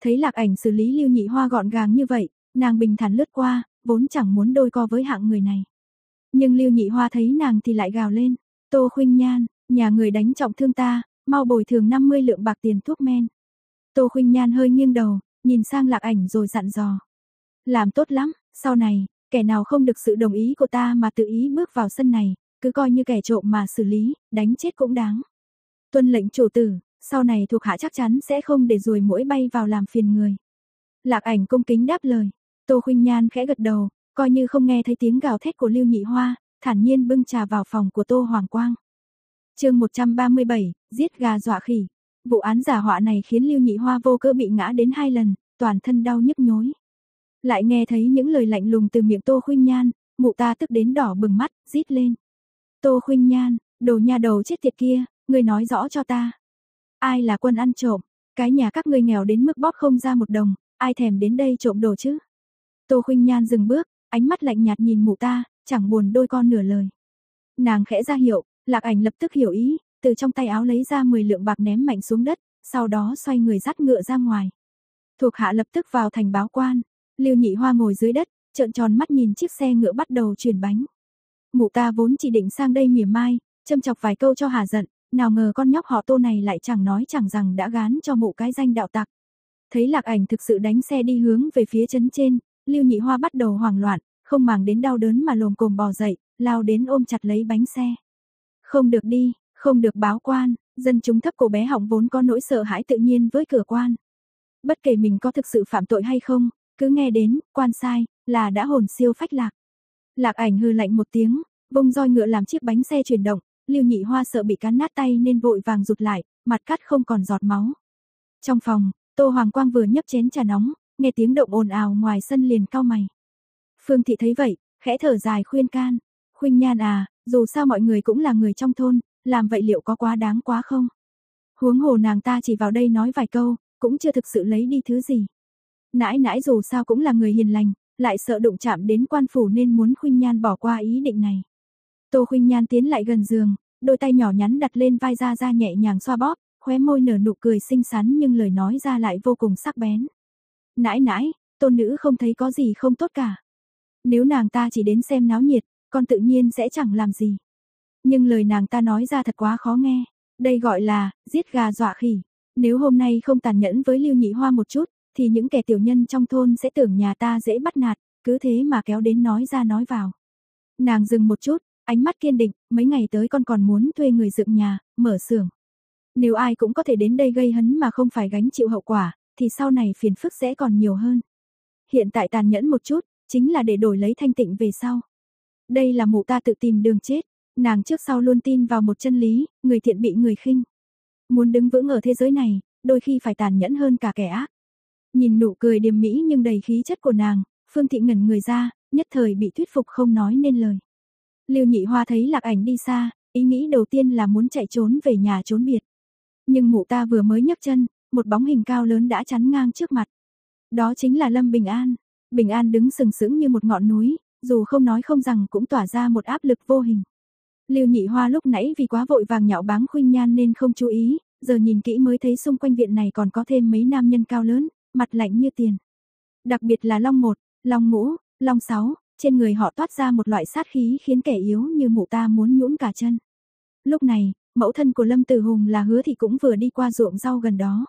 Thấy Lạc Ảnh xử lý Lưu Nhị Hoa gọn gàng như vậy, nàng bình thản lướt qua, vốn chẳng muốn đôi co với hạng người này. Nhưng Lưu Nhị Hoa thấy nàng thì lại gào lên, "Tô Khuynh Nhan, nhà người đánh trọng thương ta, mau bồi thường 50 lượng bạc tiền thuốc men." Tô Khuynh Nhan hơi nghiêng đầu, nhìn sang Lạc Ảnh rồi dặn dò, "Làm tốt lắm, sau này, kẻ nào không được sự đồng ý của ta mà tự ý bước vào sân này, cứ coi như kẻ trộm mà xử lý, đánh chết cũng đáng." Tuân lệnh chủ tử, sau này thuộc hạ chắc chắn sẽ không để ruồi muỗi bay vào làm phiền người. Lạc Ảnh cung kính đáp lời. Tô Khuynh Nhan khẽ gật đầu, coi như không nghe thấy tiếng gào thét của Lưu Nhị Hoa, thản nhiên bưng trà vào phòng của Tô Hoàng Quang. Chương 137, giết gà dọa khỉ. Vụ án giả họa này khiến Lưu Nhị Hoa vô cớ bị ngã đến hai lần, toàn thân đau nhức nhối. Lại nghe thấy những lời lạnh lùng từ miệng Tô Khuynh Nhan, mụ ta tức đến đỏ bừng mắt, rít lên. Tô Khuynh Nhan, đồ nha đầu chết tiệt kia, ngươi nói rõ cho ta. Ai là quân ăn trộm? Cái nhà các ngươi nghèo đến mức bóp không ra một đồng, ai thèm đến đây trộm đồ chứ? Tô Khuynh Nhan dừng bước, ánh mắt lạnh nhạt nhìn mụ ta, chẳng buồn đôi con nửa lời. Nàng khẽ ra hiệu, Lạc Ảnh lập tức hiểu ý, từ trong tay áo lấy ra 10 lượng bạc ném mạnh xuống đất, sau đó xoay người dắt ngựa ra ngoài. Thuộc hạ lập tức vào thành báo quan, Lưu Nhị Hoa ngồi dưới đất, trợn tròn mắt nhìn chiếc xe ngựa bắt đầu chuyển bánh. Mụ ta vốn chỉ định sang đây mỉa mai, châm chọc vài câu cho hà giận, nào ngờ con nhóc họ Tô này lại chẳng nói chẳng rằng đã gán cho mụ cái danh đạo tặc. Thấy Lạc Ảnh thực sự đánh xe đi hướng về phía trấn trên, Lưu Nhị Hoa bắt đầu hoảng loạn, không màng đến đau đớn mà lồm cồm bò dậy, lao đến ôm chặt lấy bánh xe. Không được đi, không được báo quan, dân chúng thấp cổ bé họng vốn có nỗi sợ hãi tự nhiên với cửa quan. Bất kể mình có thực sự phạm tội hay không, cứ nghe đến, quan sai, là đã hồn siêu phách lạc. Lạc ảnh hư lạnh một tiếng, vung roi ngựa làm chiếc bánh xe chuyển động, Lưu Nhị Hoa sợ bị cán nát tay nên vội vàng rụt lại, mặt cắt không còn giọt máu. Trong phòng, Tô Hoàng Quang vừa nhấp chén trà nóng, nghe tiếng động ồn ào ngoài sân liền cau mày. Phương Thị thấy vậy, khẽ thở dài khuyên can, "Khuynh Nhan à, dù sao mọi người cũng là người trong thôn, làm vậy liệu có quá đáng quá không? Huống hồ nàng ta chỉ vào đây nói vài câu, cũng chưa thực sự lấy đi thứ gì. Nãi nãi dù sao cũng là người hiền lành, lại sợ đụng chạm đến quan phủ nên muốn Khuynh Nhan bỏ qua ý định này. Tô Khuynh Nhan tiến lại gần giường, đôi tay nhỏ nhắn đặt lên vai ra ra nhẹ nhàng xoa bóp, khóe môi nở nụ cười xinh xắn nhưng lời nói ra lại vô cùng sắc bén. Nãi nãi, tôn nữ không thấy có gì không tốt cả. Nếu nàng ta chỉ đến xem náo nhiệt, con tự nhiên sẽ chẳng làm gì. Nhưng lời nàng ta nói ra thật quá khó nghe. Đây gọi là, giết gà dọa khỉ. Nếu hôm nay không tàn nhẫn với Lưu Nhị Hoa một chút, thì những kẻ tiểu nhân trong thôn sẽ tưởng nhà ta dễ bắt nạt, cứ thế mà kéo đến nói ra nói vào. Nàng dừng một chút, ánh mắt kiên định, mấy ngày tới con còn muốn thuê người dựng nhà, mở xưởng. Nếu ai cũng có thể đến đây gây hấn mà không phải gánh chịu hậu quả, thì sau này phiền phức sẽ còn nhiều hơn. Hiện tại tàn nhẫn một chút, chính là để đổi lấy thanh tịnh về sau. Đây là mụ ta tự tìm đường chết, nàng trước sau luôn tin vào một chân lý, người thiện bị người khinh. Muốn đứng vững ở thế giới này, đôi khi phải tàn nhẫn hơn cả kẻ ác. Nhìn nụ cười điềm mỹ nhưng đầy khí chất của nàng, Phương Thị ngẩn người ra, nhất thời bị thuyết phục không nói nên lời. Lưu Nhị Hoa thấy Lạc Ảnh đi xa, ý nghĩ đầu tiên là muốn chạy trốn về nhà trốn biệt. Nhưng mụ ta vừa mới nhấc chân, một bóng hình cao lớn đã chắn ngang trước mặt. Đó chính là Lâm Bình An. Bình An đứng sừng sững như một ngọn núi, dù không nói không rằng cũng tỏa ra một áp lực vô hình. Lưu Nhị Hoa lúc nãy vì quá vội vàng nhạo báng khuynh nhan nên không chú ý, giờ nhìn kỹ mới thấy xung quanh viện này còn có thêm mấy nam nhân cao lớn, mặt lạnh như tiền. Đặc biệt là Long một, Long ngũ, Long sáu, trên người họ toát ra một loại sát khí khiến kẻ yếu như mụ ta muốn nhũn cả chân. Lúc này, mẫu thân của Lâm Tử Hùng là hứa thì cũng vừa đi qua ruộng rau gần đó.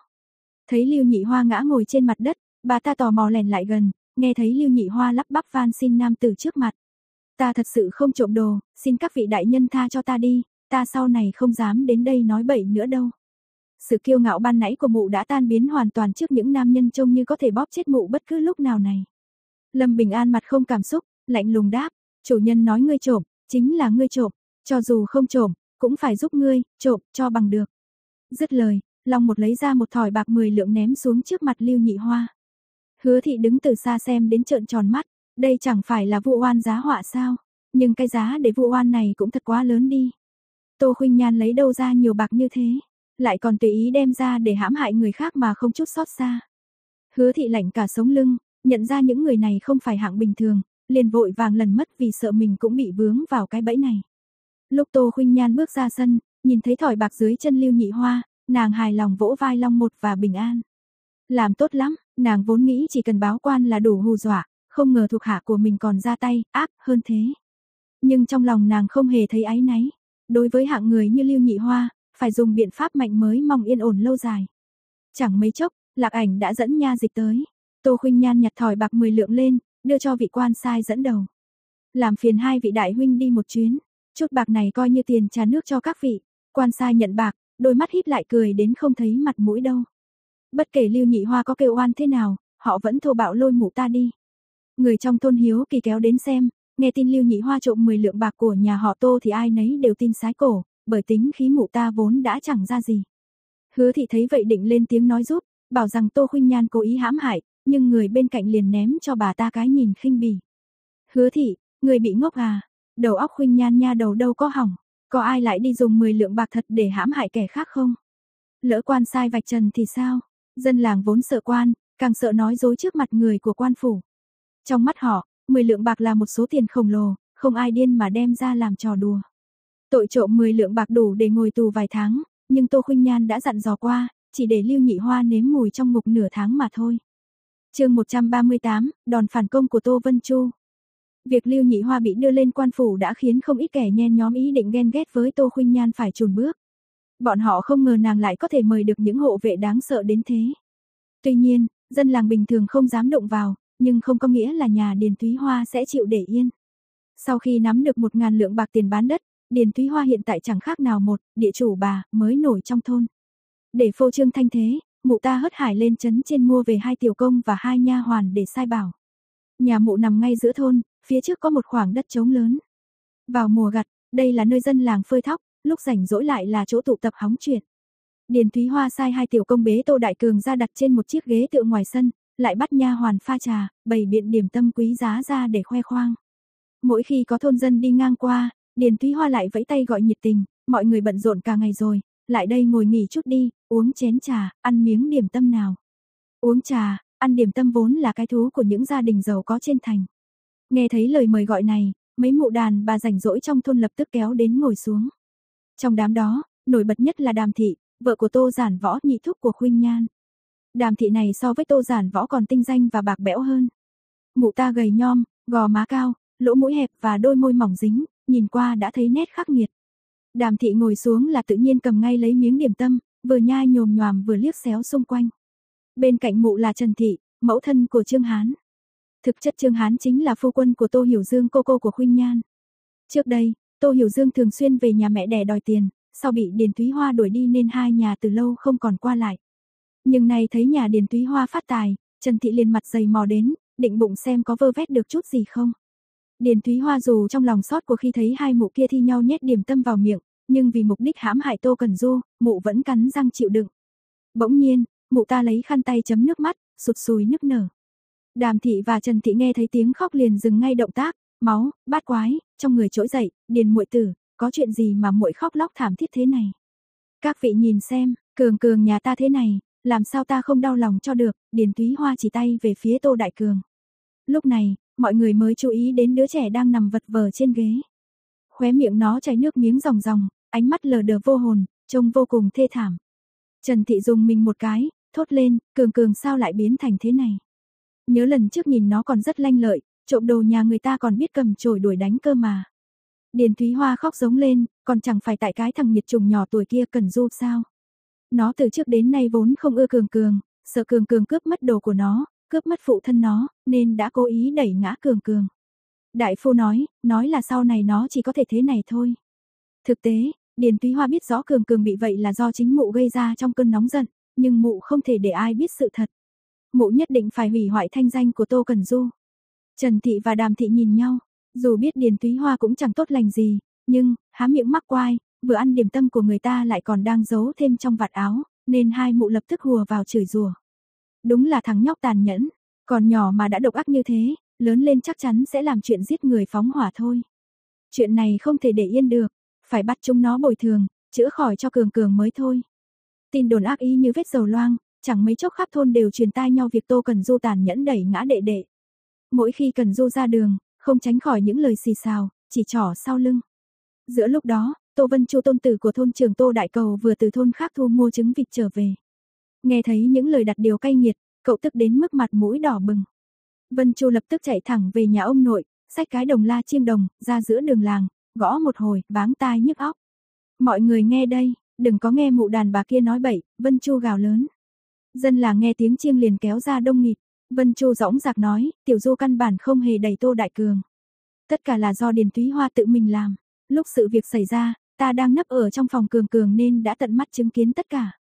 Thấy Lưu Nhị Hoa ngã ngồi trên mặt đất, bà ta tò mò lèn lại gần, nghe thấy Lưu Nhị Hoa lắp bắp van xin nam tử trước mặt. Ta thật sự không trộm đồ, xin các vị đại nhân tha cho ta đi, ta sau này không dám đến đây nói bậy nữa đâu. Sự kiêu ngạo ban nãy của mụ đã tan biến hoàn toàn trước những nam nhân trông như có thể bóp chết mụ bất cứ lúc nào này. Lâm Bình An mặt không cảm xúc, lạnh lùng đáp, chủ nhân nói ngươi trộm, chính là ngươi trộm, cho dù không trộm, cũng phải giúp ngươi, trộm, cho bằng được. Dứt lời, Long một lấy ra một thỏi bạc 10 lượng ném xuống trước mặt Lưu Nhị Hoa. Hứa thị đứng từ xa xem đến trợn tròn mắt, đây chẳng phải là vụ oan giá họa sao, nhưng cái giá để vụ oan này cũng thật quá lớn đi. Tô Khuynh Nhan lấy đâu ra nhiều bạc như thế, lại còn tùy ý đem ra để hãm hại người khác mà không chút xót xa. Hứa thị lạnh cả sống lưng, nhận ra những người này không phải hạng bình thường, liền vội vàng lần mất vì sợ mình cũng bị vướng vào cái bẫy này. Lúc Tô Khuynh Nhan bước ra sân, nhìn thấy thỏi bạc dưới chân Lưu Nhị Hoa, nàng hài lòng vỗ vai Long Một và Bình An. Làm tốt lắm, nàng vốn nghĩ chỉ cần báo quan là đủ hù dọa, không ngờ thuộc hạ của mình còn ra tay, ác hơn thế. Nhưng trong lòng nàng không hề thấy áy náy. Đối với hạng người như Lưu Nhị Hoa, phải dùng biện pháp mạnh mới mong yên ổn lâu dài. Chẳng mấy chốc, Lạc Ảnh đã dẫn nha dịch tới. Tô Khuynh Nhan nhặt thỏi bạc 10 lượng lên, đưa cho vị quan sai dẫn đầu. Làm phiền hai vị đại huynh đi một chuyến, chút bạc này coi như tiền trà nước cho các vị. Quan sai nhận bạc, đôi mắt híp lại cười đến không thấy mặt mũi đâu. Bất kể Lưu Nhị Hoa có kêu oan thế nào, họ vẫn thô bạo lôi mụ ta đi. Người trong thôn hiếu kỳ kéo đến xem, nghe tin Lưu Nhị Hoa trộm 10 lượng bạc của nhà họ Tô thì ai nấy đều tin sái cổ, bởi tính khí mụ ta vốn đã chẳng ra gì. Hứa thị thấy vậy định lên tiếng nói giúp, bảo rằng Tô Khuynh Nhan cố ý hãm hại, nhưng người bên cạnh liền ném cho bà ta cái nhìn khinh bỉ. Hứa thị, người bị ngốc à? Đầu óc huynh nhan nha đầu đâu có hỏng, có ai lại đi dùng 10 lượng bạc thật để hãm hại kẻ khác không? Lỡ quan sai vạch trần thì sao? Dân làng vốn sợ quan, càng sợ nói dối trước mặt người của quan phủ. Trong mắt họ, 10 lượng bạc là một số tiền khổng lồ, không ai điên mà đem ra làm trò đùa. Tội trộm 10 lượng bạc đủ để ngồi tù vài tháng, nhưng Tô Khuynh Nhan đã dặn dò qua, chỉ để Lưu Nhị Hoa nếm mùi trong ngục nửa tháng mà thôi. Chương 138, đòn phản công của Tô Vân Chu. Việc Lưu Nhị Hoa bị đưa lên quan phủ đã khiến không ít kẻ nhen nhóm ý định ghen ghét với Tô Khuynh Nhan phải chùn bước. Bọn họ không ngờ nàng lại có thể mời được những hộ vệ đáng sợ đến thế. Tuy nhiên, dân làng bình thường không dám động vào, nhưng không có nghĩa là nhà Điền Thúy Hoa sẽ chịu để yên. Sau khi nắm được một ngàn lượng bạc tiền bán đất, Điền Thúy Hoa hiện tại chẳng khác nào một địa chủ bà mới nổi trong thôn. Để phô trương thanh thế, mụ ta hất hải lên trấn trên mua về hai tiểu công và hai nha hoàn để sai bảo. Nhà mụ nằm ngay giữa thôn, phía trước có một khoảng đất trống lớn. Vào mùa gặt, đây là nơi dân làng phơi thóc, lúc rảnh rỗi lại là chỗ tụ tập hóng chuyện. Điền Thúy Hoa sai hai tiểu công bế Tô Đại Cường ra đặt trên một chiếc ghế tựa ngoài sân, lại bắt nha hoàn pha trà, bày biện điểm tâm quý giá ra để khoe khoang. Mỗi khi có thôn dân đi ngang qua, Điền Thúy Hoa lại vẫy tay gọi nhiệt tình, mọi người bận rộn cả ngày rồi, lại đây ngồi nghỉ chút đi, uống chén trà, ăn miếng điểm tâm nào. Uống trà, ăn điểm tâm vốn là cái thú của những gia đình giàu có trên thành. Nghe thấy lời mời gọi này, mấy mụ đàn bà rảnh rỗi trong thôn lập tức kéo đến ngồi xuống. Trong đám đó, nổi bật nhất là Đàm Thị, vợ của Tô Giản Võ nhị thúc của Khuynh Nhan. Đàm Thị này so với Tô Giản Võ còn tinh danh và bạc bẽo hơn. Mụ ta gầy nhom, gò má cao, lỗ mũi hẹp và đôi môi mỏng dính, nhìn qua đã thấy nét khắc nghiệt. Đàm thị ngồi xuống là tự nhiên cầm ngay lấy miếng điểm tâm, vừa nhai nhồm nhòm vừa liếc xéo xung quanh. Bên cạnh mụ là Trần Thị, mẫu thân của Trương Hán. Thực chất Trương Hán chính là phu quân của Tô Hiểu Dương cô cô của Khuynh Nhan. Trước đây, Tô Hiểu Dương thường xuyên về nhà mẹ đẻ đòi tiền, sau bị Điền thúy Hoa đuổi đi nên hai nhà từ lâu không còn qua lại. Nhưng nay thấy nhà Điền thúy Hoa phát tài, Trần Thị liền mặt dày mò đến, định bụng xem có vơ vét được chút gì không. Điền Thúy Hoa dù trong lòng sót của khi thấy hai mụ kia thi nhau nhét điểm tâm vào miệng, nhưng vì mục đích hãm hại Tô Cần Du, mụ vẫn cắn răng chịu đựng. Bỗng nhiên, mụ ta lấy khăn tay chấm nước mắt, sụt sùi nức nở. Đàm thị và Trần thị nghe thấy tiếng khóc liền dừng ngay động tác, máu, bát quái, trong người trỗi dậy, Điền muội tử, có chuyện gì mà muội khóc lóc thảm thiết thế này? Các vị nhìn xem, cường cường nhà ta thế này, làm sao ta không đau lòng cho được, Điền Túy Hoa chỉ tay về phía Tô Đại Cường. Lúc này, mọi người mới chú ý đến đứa trẻ đang nằm vật vờ trên ghế. Khóe miệng nó chảy nước miếng ròng ròng, ánh mắt lờ đờ vô hồn, trông vô cùng thê thảm. Trần Thị dùng mình một cái, thốt lên, cường cường sao lại biến thành thế này. Nhớ lần trước nhìn nó còn rất lanh lợi, trộm đồ nhà người ta còn biết cầm chổi đuổi đánh cơ mà. Điền Thúy Hoa khóc giống lên, còn chẳng phải tại cái thằng nhiệt trùng nhỏ tuổi kia cần du sao. Nó từ trước đến nay vốn không ưa cường cường, sợ cường cường cướp mất đồ của nó, cướp mất phụ thân nó, nên đã cố ý đẩy ngã cường cường. Đại phu nói, nói là sau này nó chỉ có thể thế này thôi. Thực tế, Điền Túy Hoa biết rõ cường cường bị vậy là do chính mụ gây ra trong cơn nóng giận, nhưng mụ không thể để ai biết sự thật. Mụ nhất định phải hủy hoại thanh danh của Tô Cần Du. Trần Thị và Đàm Thị nhìn nhau, dù biết Điền Túy Hoa cũng chẳng tốt lành gì, nhưng, há miệng mắc quai, vừa ăn điểm tâm của người ta lại còn đang giấu thêm trong vạt áo, nên hai mụ lập tức hùa vào chửi rủa. Đúng là thằng nhóc tàn nhẫn, còn nhỏ mà đã độc ác như thế, lớn lên chắc chắn sẽ làm chuyện giết người phóng hỏa thôi. Chuyện này không thể để yên được, phải bắt chúng nó bồi thường, chữa khỏi cho cường cường mới thôi. Tin đồn ác ý như vết dầu loang, chẳng mấy chốc khắp thôn đều truyền tai nhau việc Tô Cần Du tàn nhẫn đẩy ngã đệ đệ. Mỗi khi Cần Du ra đường, không tránh khỏi những lời xì xào, chỉ trỏ sau lưng. Giữa lúc đó, Tô Vân Chu tôn tử của thôn trường Tô Đại Cầu vừa từ thôn khác thu mua trứng vịt trở về. Nghe thấy những lời đặt điều cay nghiệt, cậu tức đến mức mặt mũi đỏ bừng. Vân Chu lập tức chạy thẳng về nhà ông nội, xách cái đồng la chiêm đồng, ra giữa đường làng, gõ một hồi, báng tai nhức óc. Mọi người nghe đây, đừng có nghe mụ đàn bà kia nói bậy, Vân Chu gào lớn. Dân làng nghe tiếng chiêng liền kéo ra đông nghịt, Vân Chu dõng dạc nói, tiểu du căn bản không hề đẩy tô đại cường. Tất cả là do Điền Thúy Hoa tự mình làm, lúc sự việc xảy ra, ta đang nấp ở trong phòng cường cường nên đã tận mắt chứng kiến tất cả.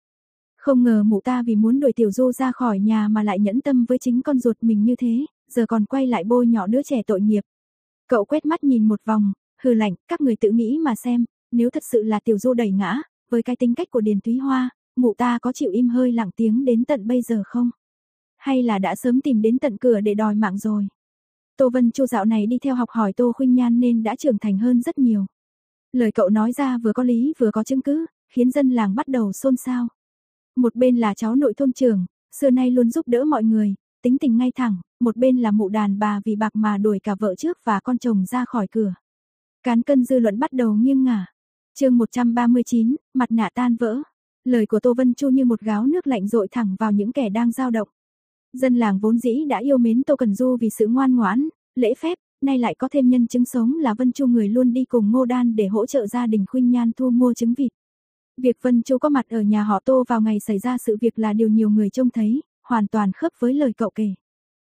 Không ngờ mụ ta vì muốn đuổi tiểu du ra khỏi nhà mà lại nhẫn tâm với chính con ruột mình như thế, giờ còn quay lại bôi nhỏ đứa trẻ tội nghiệp. Cậu quét mắt nhìn một vòng, hừ lạnh, các người tự nghĩ mà xem, nếu thật sự là tiểu du đẩy ngã, với cái tính cách của Điền Thúy Hoa, mụ ta có chịu im hơi lặng tiếng đến tận bây giờ không? Hay là đã sớm tìm đến tận cửa để đòi mạng rồi? Tô Vân Chu dạo này đi theo học hỏi Tô Khuynh Nhan nên đã trưởng thành hơn rất nhiều. Lời cậu nói ra vừa có lý vừa có chứng cứ, khiến dân làng bắt đầu xôn xao. Một bên là cháu nội thôn trưởng, xưa nay luôn giúp đỡ mọi người, tính tình ngay thẳng, một bên là mụ đàn bà vì bạc mà đuổi cả vợ trước và con chồng ra khỏi cửa. Cán cân dư luận bắt đầu nghiêng ngả. chương 139, mặt nạ tan vỡ. Lời của Tô Vân Chu như một gáo nước lạnh rội thẳng vào những kẻ đang dao động. Dân làng vốn dĩ đã yêu mến Tô Cần Du vì sự ngoan ngoãn, lễ phép, nay lại có thêm nhân chứng sống là Vân Chu người luôn đi cùng Ngô Đan để hỗ trợ gia đình Khuynh Nhan thu mua trứng vịt. Việc Vân Chu có mặt ở nhà họ Tô vào ngày xảy ra sự việc là điều nhiều người trông thấy, hoàn toàn khớp với lời cậu kể.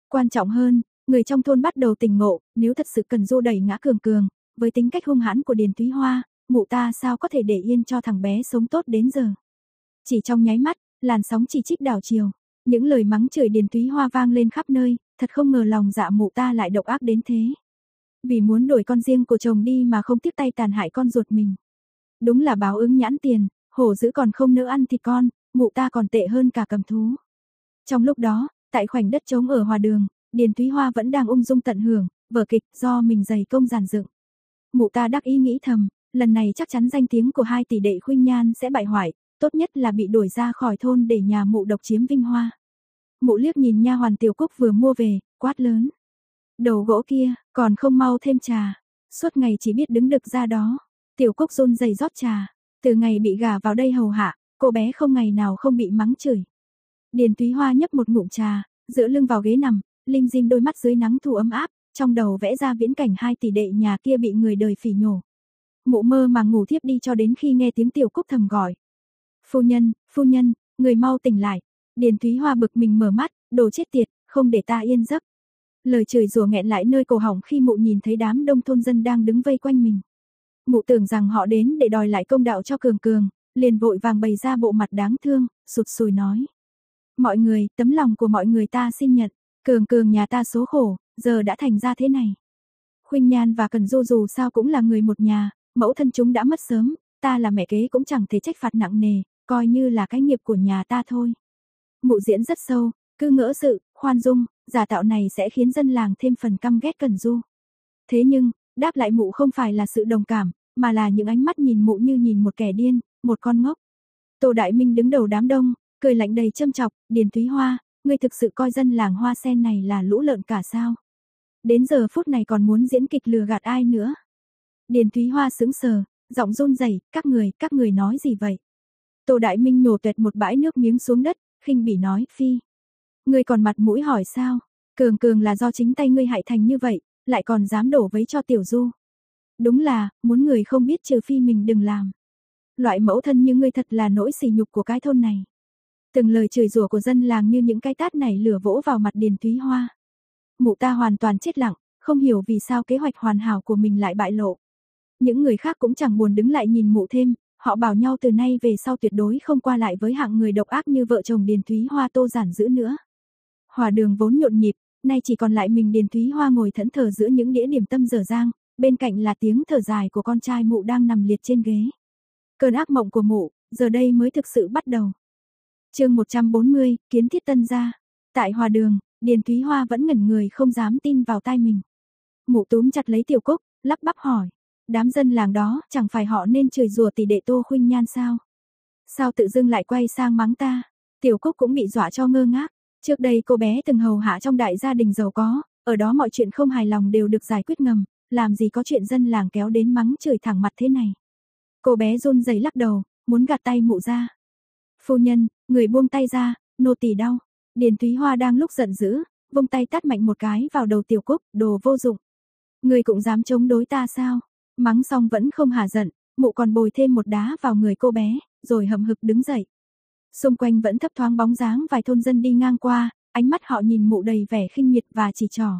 Quan trọng hơn, người trong thôn bắt đầu tỉnh ngộ, nếu thật sự cần Du đẩy ngã cường cường, với tính cách hung hãn của Điền Thúy Hoa, mụ ta sao có thể để yên cho thằng bé sống tốt đến giờ. Chỉ trong nháy mắt, làn sóng chỉ trích đảo chiều, những lời mắng chửi Điền Thúy Hoa vang lên khắp nơi, thật không ngờ lòng dạ mụ ta lại độc ác đến thế. Vì muốn đổi con riêng của chồng đi mà không tiếp tay tàn hại con ruột mình. Đúng là báo ứng nhãn tiền, hổ dữ còn không nỡ ăn thịt con, mụ ta còn tệ hơn cả cầm thú. Trong lúc đó, tại khoảnh đất trống ở hòa đường, Điền Thúy Hoa vẫn đang ung dung tận hưởng, vở kịch do mình dày công giàn dựng. Mụ ta đắc ý nghĩ thầm, lần này chắc chắn danh tiếng của hai tỷ đệ khuynh nhan sẽ bại hoại, tốt nhất là bị đuổi ra khỏi thôn để nhà mụ độc chiếm vinh hoa. Mụ liếc nhìn nha hoàn tiểu cúc vừa mua về, quát lớn. Đầu gỗ kia, còn không mau thêm trà. Suốt ngày chỉ biết đứng đực ra đó. Tiểu cúc run dày rót trà. Từ ngày bị gả vào đây hầu hạ, cô bé không ngày nào không bị mắng chửi. Điền túy Hoa nhấp một ngụm trà, dựa lưng vào ghế nằm, lim dim đôi mắt dưới nắng thu ấm áp, trong đầu vẽ ra viễn cảnh hai tỷ đệ nhà kia bị người đời phỉ nhổ. Mụ mơ màng ngủ thiếp đi cho đến khi nghe tiếng tiểu cúc thầm gọi. Phu nhân, phu nhân, người mau tỉnh lại. Điền Thúy Hoa bực mình mở mắt, đồ chết tiệt, không để ta yên giấc. Lời chửi rủa nghẹn lại nơi cổ họng khi mụ nhìn thấy đám đông thôn dân đang đứng vây quanh mình. Mụ tưởng rằng họ đến để đòi lại công đạo cho Cường Cường, liền vội vàng bày ra bộ mặt đáng thương, sụt sùi nói. Mọi người, tấm lòng của mọi người ta xin nhận, Cường Cường nhà ta số khổ, giờ đã thành ra thế này. Khuynh Nhan và Cần Du dù sao cũng là người một nhà, mẫu thân chúng đã mất sớm, ta là mẹ kế cũng chẳng thể trách phạt nặng nề, coi như là cái nghiệp của nhà ta thôi. Mụ diễn rất sâu, cứ ngỡ sự, khoan dung, giả tạo này sẽ khiến dân làng thêm phần căm ghét Cần Du. Thế nhưng, đáp lại mụ không phải là sự đồng cảm, mà là những ánh mắt nhìn mụ như nhìn một kẻ điên, một con ngốc. Tô Đại Minh đứng đầu đám đông, cười lạnh đầy châm chọc, Điền Thúy Hoa, ngươi thực sự coi dân làng hoa sen này là lũ lợn cả sao? Đến giờ phút này còn muốn diễn kịch lừa gạt ai nữa? Điền Thúy Hoa sững sờ, giọng run rẩy, các người, các người nói gì vậy? Tô Đại Minh nhổ tuyệt một bãi nước miếng xuống đất, khinh bỉ nói, phi. Ngươi còn mặt mũi hỏi sao? Cường cường là do chính tay ngươi hại thành như vậy, lại còn dám đổ vấy cho tiểu du. Đúng là, muốn người không biết trừ phi mình đừng làm. Loại mẫu thân như ngươi thật là nỗi sỉ nhục của cái thôn này. Từng lời chửi rủa của dân làng như những cái tát này lửa vỗ vào mặt Điền Thúy Hoa. Mụ ta hoàn toàn chết lặng, không hiểu vì sao kế hoạch hoàn hảo của mình lại bại lộ. Những người khác cũng chẳng buồn đứng lại nhìn mụ thêm, họ bảo nhau từ nay về sau tuyệt đối không qua lại với hạng người độc ác như vợ chồng Điền Thúy Hoa Tô Giản dữ nữa. Hòa đường vốn nhộn nhịp, nay chỉ còn lại mình Điền Thúy Hoa ngồi thẫn thờ giữa những đĩa điểm tâm dở dang, bên cạnh là tiếng thở dài của con trai mụ đang nằm liệt trên ghế. Cơn ác mộng của mụ, giờ đây mới thực sự bắt đầu chương 140, Kiến Thiết Tân gia Tại hòa đường, Điền Thúy Hoa vẫn ngẩn người không dám tin vào tai mình. Mụ túm chặt lấy tiểu cúc, lắp bắp hỏi. Đám dân làng đó, chẳng phải họ nên chửi rủa tỷ đệ Tô Khuynh Nhan sao? Sao tự dưng lại quay sang mắng ta? Tiểu Cúc cũng bị dọa cho ngơ ngác. Trước đây cô bé từng hầu hạ trong đại gia đình giàu có, ở đó mọi chuyện không hài lòng đều được giải quyết ngầm, làm gì có chuyện dân làng kéo đến mắng chửi thẳng mặt thế này. Cô bé run rẩy lắc đầu, muốn gạt tay mụ ra. Phu nhân, người buông tay ra, nô tỳ đau. Điền Thúy Hoa đang lúc giận dữ, vung tay tát mạnh một cái vào đầu Tiểu Cúc, đồ vô dụng. Người cũng dám chống đối ta sao? Mắng xong vẫn không hả giận, mụ còn bồi thêm một đá vào người cô bé, rồi hậm hực đứng dậy. Xung quanh vẫn thấp thoáng bóng dáng vài thôn dân đi ngang qua, ánh mắt họ nhìn mụ đầy vẻ khinh miệt và chỉ trỏ.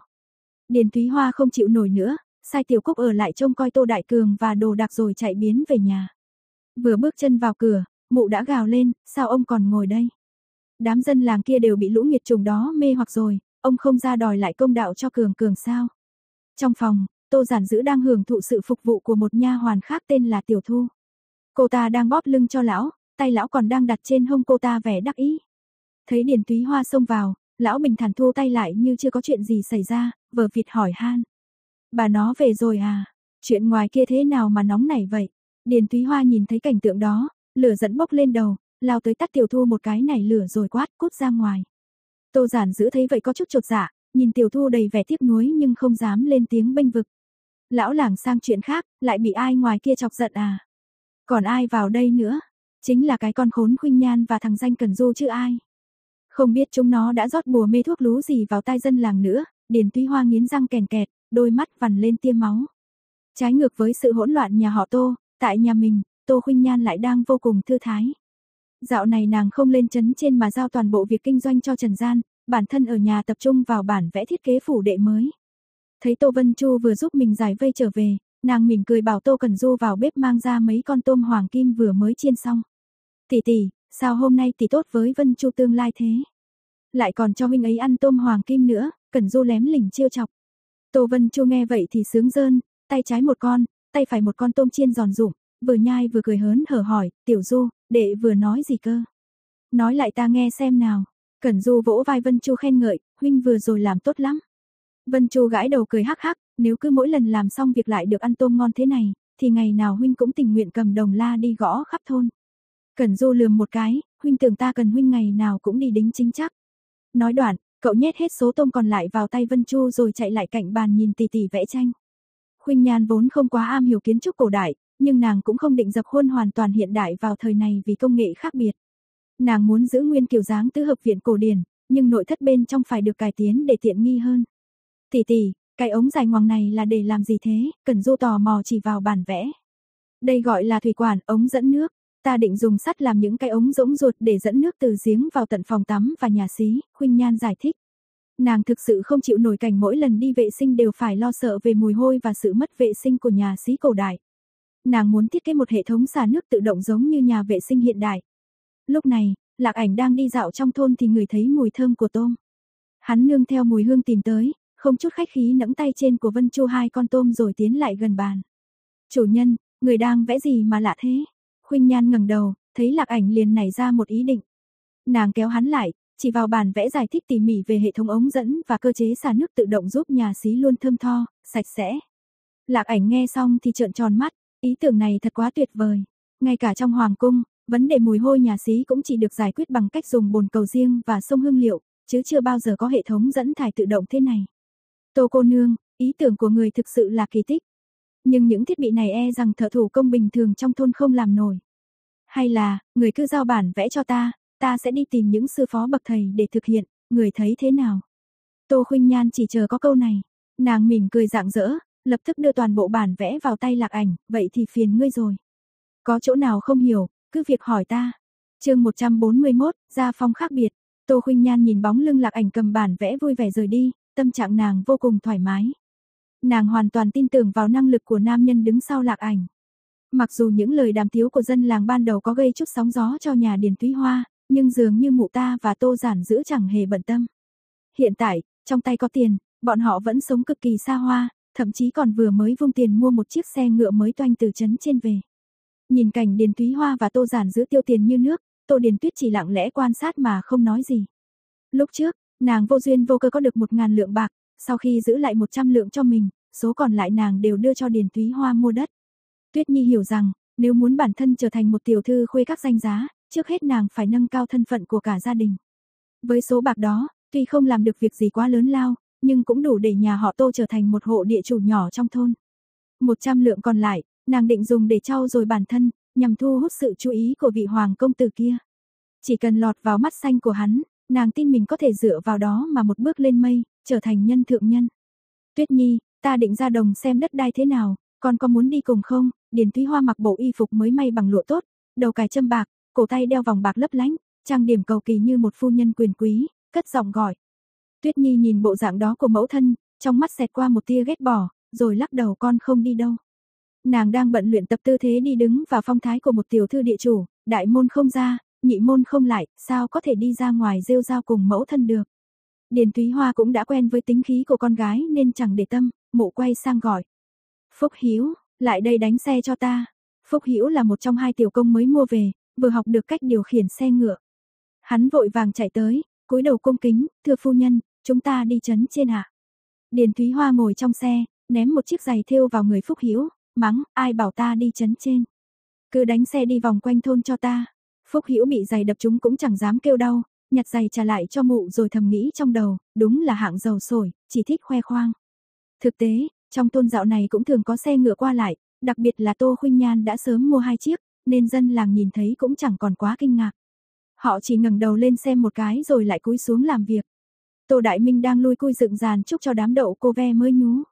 Điền Thúy Hoa không chịu nổi nữa, sai Tiểu Cúc ở lại trông coi Tô Đại Cường và đồ đạc rồi chạy biến về nhà. Vừa bước chân vào cửa, mụ đã gào lên, sao ông còn ngồi đây? Đám dân làng kia đều bị lũ nghiệt trùng đó mê hoặc rồi, ông không ra đòi lại công đạo cho Cường Cường sao? Trong phòng, Tô Giản Dữ đang hưởng thụ sự phục vụ của một nha hoàn khác tên là Tiểu Thu. Cô ta đang bóp lưng cho lão, tay lão còn đang đặt trên hông cô ta vẻ đắc ý. Thấy Điền Túy Hoa xông vào, lão bình thản thu tay lại như chưa có chuyện gì xảy ra, vờ vịt hỏi han. Bà nó về rồi à? Chuyện ngoài kia thế nào mà nóng nảy vậy? Điền Túy Hoa nhìn thấy cảnh tượng đó, lửa dẫn bốc lên đầu, lao tới tắt tiểu thu một cái này lửa rồi quát cút ra ngoài. Tô giản giữ thấy vậy có chút trột dạ, nhìn tiểu thu đầy vẻ tiếc nuối nhưng không dám lên tiếng bênh vực. Lão làng sang chuyện khác, lại bị ai ngoài kia chọc giận à? Còn ai vào đây nữa? Chính là cái con khốn khuynh nhan và thằng danh cần du chứ ai? Không biết chúng nó đã rót bùa mê thuốc lú gì vào tai dân làng nữa, Điền tuy Hoa nghiến răng kèn kẹt, đôi mắt vằn lên tiêm máu. Trái ngược với sự hỗn loạn nhà họ Tô, tại nhà mình, Tô Khuynh Nhan lại đang vô cùng thư thái. Dạo này nàng không lên chấn trên mà giao toàn bộ việc kinh doanh cho Trần Gian, bản thân ở nhà tập trung vào bản vẽ thiết kế phủ đệ mới. Thấy Tô Vân Chu vừa giúp mình giải vây trở về, nàng mỉm cười bảo Tô Cần Du vào bếp mang ra mấy con tôm hoàng kim vừa mới chiên xong. Tỷ tỷ, sao hôm nay tỷ tốt với Vân Chu tương lai thế? Lại còn cho huynh ấy ăn tôm hoàng kim nữa, Cần Du lém lỉnh chiêu chọc. Tô Vân Chu nghe vậy thì sướng rơn, tay trái một con, tay phải một con tôm chiên giòn rụm, vừa nhai vừa cười hớn hở hỏi, "Tiểu Du, đệ vừa nói gì cơ?" Nói lại ta nghe xem nào. Cẩn Du vỗ vai Vân Chu khen ngợi, huynh vừa rồi làm tốt lắm. Vân Chu gãi đầu cười hắc hắc, nếu cứ mỗi lần làm xong việc lại được ăn tôm ngon thế này, thì ngày nào huynh cũng tình nguyện cầm đồng la đi gõ khắp thôn. Cẩn Du lườm một cái, huynh tưởng ta cần huynh ngày nào cũng đi đính chính chắc. Nói đoạn, cậu nhét hết số tôm còn lại vào tay Vân Chu rồi chạy lại cạnh bàn nhìn tỉ tỉ vẽ tranh. Khuynh Nhan vốn không quá am hiểu kiến trúc cổ đại, nhưng nàng cũng không định dập khuôn hoàn toàn hiện đại vào thời này vì công nghệ khác biệt. Nàng muốn giữ nguyên kiểu dáng tứ hợp viện cổ điển, nhưng nội thất bên trong phải được cải tiến để tiện nghi hơn. Tỷ tỷ, cái ống dài ngoằng này là để làm gì thế? Cần Du tò mò chỉ vào bản vẽ. Đây gọi là thủy quản, ống dẫn nước. Ta định dùng sắt làm những cái ống rỗng ruột để dẫn nước từ giếng vào tận phòng tắm và nhà xí, Khuynh Nhan giải thích. Nàng thực sự không chịu nổi cảnh mỗi lần đi vệ sinh đều phải lo sợ về mùi hôi và sự mất vệ sinh của nhà xí cổ đại. Nàng muốn thiết kế một hệ thống xả nước tự động giống như nhà vệ sinh hiện đại. Lúc này, Lạc Ảnh đang đi dạo trong thôn thì người thấy mùi thơm của tôm. Hắn nương theo mùi hương tìm tới, không chút khách khí nẫng tay trên của Vân Chu hai con tôm rồi tiến lại gần bàn. "Chủ nhân, người đang vẽ gì mà lạ thế?" Khuynh Nhan ngẩng đầu, thấy Lạc Ảnh liền nảy ra một ý định. Nàng kéo hắn lại, chỉ vào bản vẽ giải thích tỉ mỉ về hệ thống ống dẫn và cơ chế xả nước tự động giúp nhà xí luôn thơm tho, sạch sẽ. Lạc ảnh nghe xong thì trợn tròn mắt, ý tưởng này thật quá tuyệt vời. Ngay cả trong hoàng cung, vấn đề mùi hôi nhà xí cũng chỉ được giải quyết bằng cách dùng bồn cầu riêng và sông hương liệu, chứ chưa bao giờ có hệ thống dẫn thải tự động thế này. Tô cô nương, ý tưởng của người thực sự là kỳ tích. Nhưng những thiết bị này e rằng thợ thủ công bình thường trong thôn không làm nổi. Hay là, người cứ giao bản vẽ cho ta, ta sẽ đi tìm những sư phó bậc thầy để thực hiện, người thấy thế nào? Tô Khuynh Nhan chỉ chờ có câu này, nàng mỉm cười rạng rỡ, lập tức đưa toàn bộ bản vẽ vào tay Lạc Ảnh, vậy thì phiền ngươi rồi. Có chỗ nào không hiểu, cứ việc hỏi ta. Chương 141, gia phong khác biệt. Tô Khuynh Nhan nhìn bóng lưng Lạc Ảnh cầm bản vẽ vui vẻ rời đi, tâm trạng nàng vô cùng thoải mái. Nàng hoàn toàn tin tưởng vào năng lực của nam nhân đứng sau Lạc Ảnh. Mặc dù những lời đàm tiếu của dân làng ban đầu có gây chút sóng gió cho nhà Điền thúy Hoa, nhưng dường như mụ ta và Tô Giản giữ chẳng hề bận tâm. Hiện tại, trong tay có tiền, bọn họ vẫn sống cực kỳ xa hoa, thậm chí còn vừa mới vung tiền mua một chiếc xe ngựa mới toanh từ trấn trên về. Nhìn cảnh Điền Túy Hoa và Tô Giản giữ tiêu tiền như nước, Tô Điền Tuyết chỉ lặng lẽ quan sát mà không nói gì. Lúc trước, nàng vô duyên vô cơ có được một ngàn lượng bạc, sau khi giữ lại 100 lượng cho mình, số còn lại nàng đều đưa cho Điền Túy Hoa mua đất. Tuyết Nhi hiểu rằng, nếu muốn bản thân trở thành một tiểu thư khuê các danh giá, trước hết nàng phải nâng cao thân phận của cả gia đình. Với số bạc đó, tuy không làm được việc gì quá lớn lao, nhưng cũng đủ để nhà họ Tô trở thành một hộ địa chủ nhỏ trong thôn. 100 lượng còn lại, nàng định dùng để trau dồi bản thân, nhằm thu hút sự chú ý của vị hoàng công tử kia. Chỉ cần lọt vào mắt xanh của hắn, nàng tin mình có thể dựa vào đó mà một bước lên mây, trở thành nhân thượng nhân. Tuyết Nhi, ta định ra đồng xem đất đai thế nào, con có muốn đi cùng không? Điền Thúy Hoa mặc bộ y phục mới may bằng lụa tốt, đầu cài châm bạc, cổ tay đeo vòng bạc lấp lánh, trang điểm cầu kỳ như một phu nhân quyền quý, cất giọng gọi. Tuyết Nhi nhìn bộ dạng đó của mẫu thân, trong mắt xẹt qua một tia ghét bỏ, rồi lắc đầu con không đi đâu. Nàng đang bận luyện tập tư thế đi đứng và phong thái của một tiểu thư địa chủ, đại môn không ra, nhị môn không lại, sao có thể đi ra ngoài rêu rao cùng mẫu thân được. Điền Thúy Hoa cũng đã quen với tính khí của con gái nên chẳng để tâm, mụ quay sang gọi. Phúc Hiếu, lại đây đánh xe cho ta. Phúc Hiếu là một trong hai tiểu công mới mua về, vừa học được cách điều khiển xe ngựa. Hắn vội vàng chạy tới, cúi đầu cung kính, thưa phu nhân, chúng ta đi chấn trên ạ. Điền Thúy Hoa ngồi trong xe, ném một chiếc giày thêu vào người Phúc Hữu mắng, ai bảo ta đi chấn trên. Cứ đánh xe đi vòng quanh thôn cho ta. Phúc Hữu bị giày đập chúng cũng chẳng dám kêu đau, nhặt giày trả lại cho mụ rồi thầm nghĩ trong đầu, đúng là hạng giàu sổi, chỉ thích khoe khoang. Thực tế, trong thôn dạo này cũng thường có xe ngựa qua lại, đặc biệt là Tô Khuynh Nhan đã sớm mua hai chiếc, nên dân làng nhìn thấy cũng chẳng còn quá kinh ngạc. Họ chỉ ngẩng đầu lên xem một cái rồi lại cúi xuống làm việc. Tô Đại Minh đang lui cui dựng dàn chúc cho đám đậu cô ve mới nhú.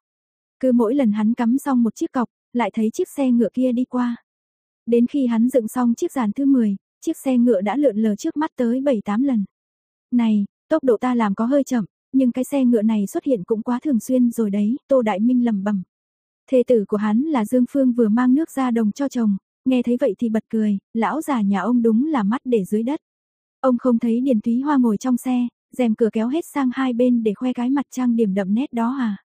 Cứ mỗi lần hắn cắm xong một chiếc cọc, lại thấy chiếc xe ngựa kia đi qua. Đến khi hắn dựng xong chiếc dàn thứ 10, chiếc xe ngựa đã lượn lờ trước mắt tới 7-8 lần. Này, tốc độ ta làm có hơi chậm, nhưng cái xe ngựa này xuất hiện cũng quá thường xuyên rồi đấy, Tô Đại Minh lầm bầm. Thê tử của hắn là Dương Phương vừa mang nước ra đồng cho chồng, nghe thấy vậy thì bật cười, lão già nhà ông đúng là mắt để dưới đất. Ông không thấy Điền Thúy Hoa ngồi trong xe, rèm cửa kéo hết sang hai bên để khoe cái mặt trang điểm đậm nét đó à.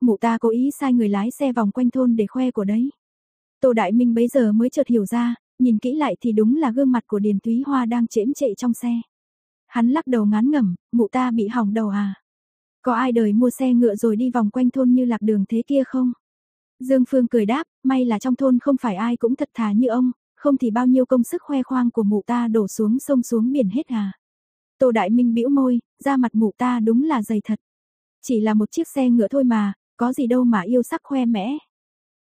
Mụ ta cố ý sai người lái xe vòng quanh thôn để khoe của đấy. Tô Đại Minh bấy giờ mới chợt hiểu ra, nhìn kỹ lại thì đúng là gương mặt của Điền Thúy Hoa đang chễm chệ trong xe. Hắn lắc đầu ngán ngẩm, mụ ta bị hỏng đầu à? Có ai đời mua xe ngựa rồi đi vòng quanh thôn như lạc đường thế kia không? Dương Phương cười đáp, may là trong thôn không phải ai cũng thật thà như ông, không thì bao nhiêu công sức khoe khoang của mụ ta đổ xuống sông xuống biển hết à. Tô Đại Minh bĩu môi, da mặt mụ ta đúng là dày thật. Chỉ là một chiếc xe ngựa thôi mà, có gì đâu mà yêu sắc khoe mẽ.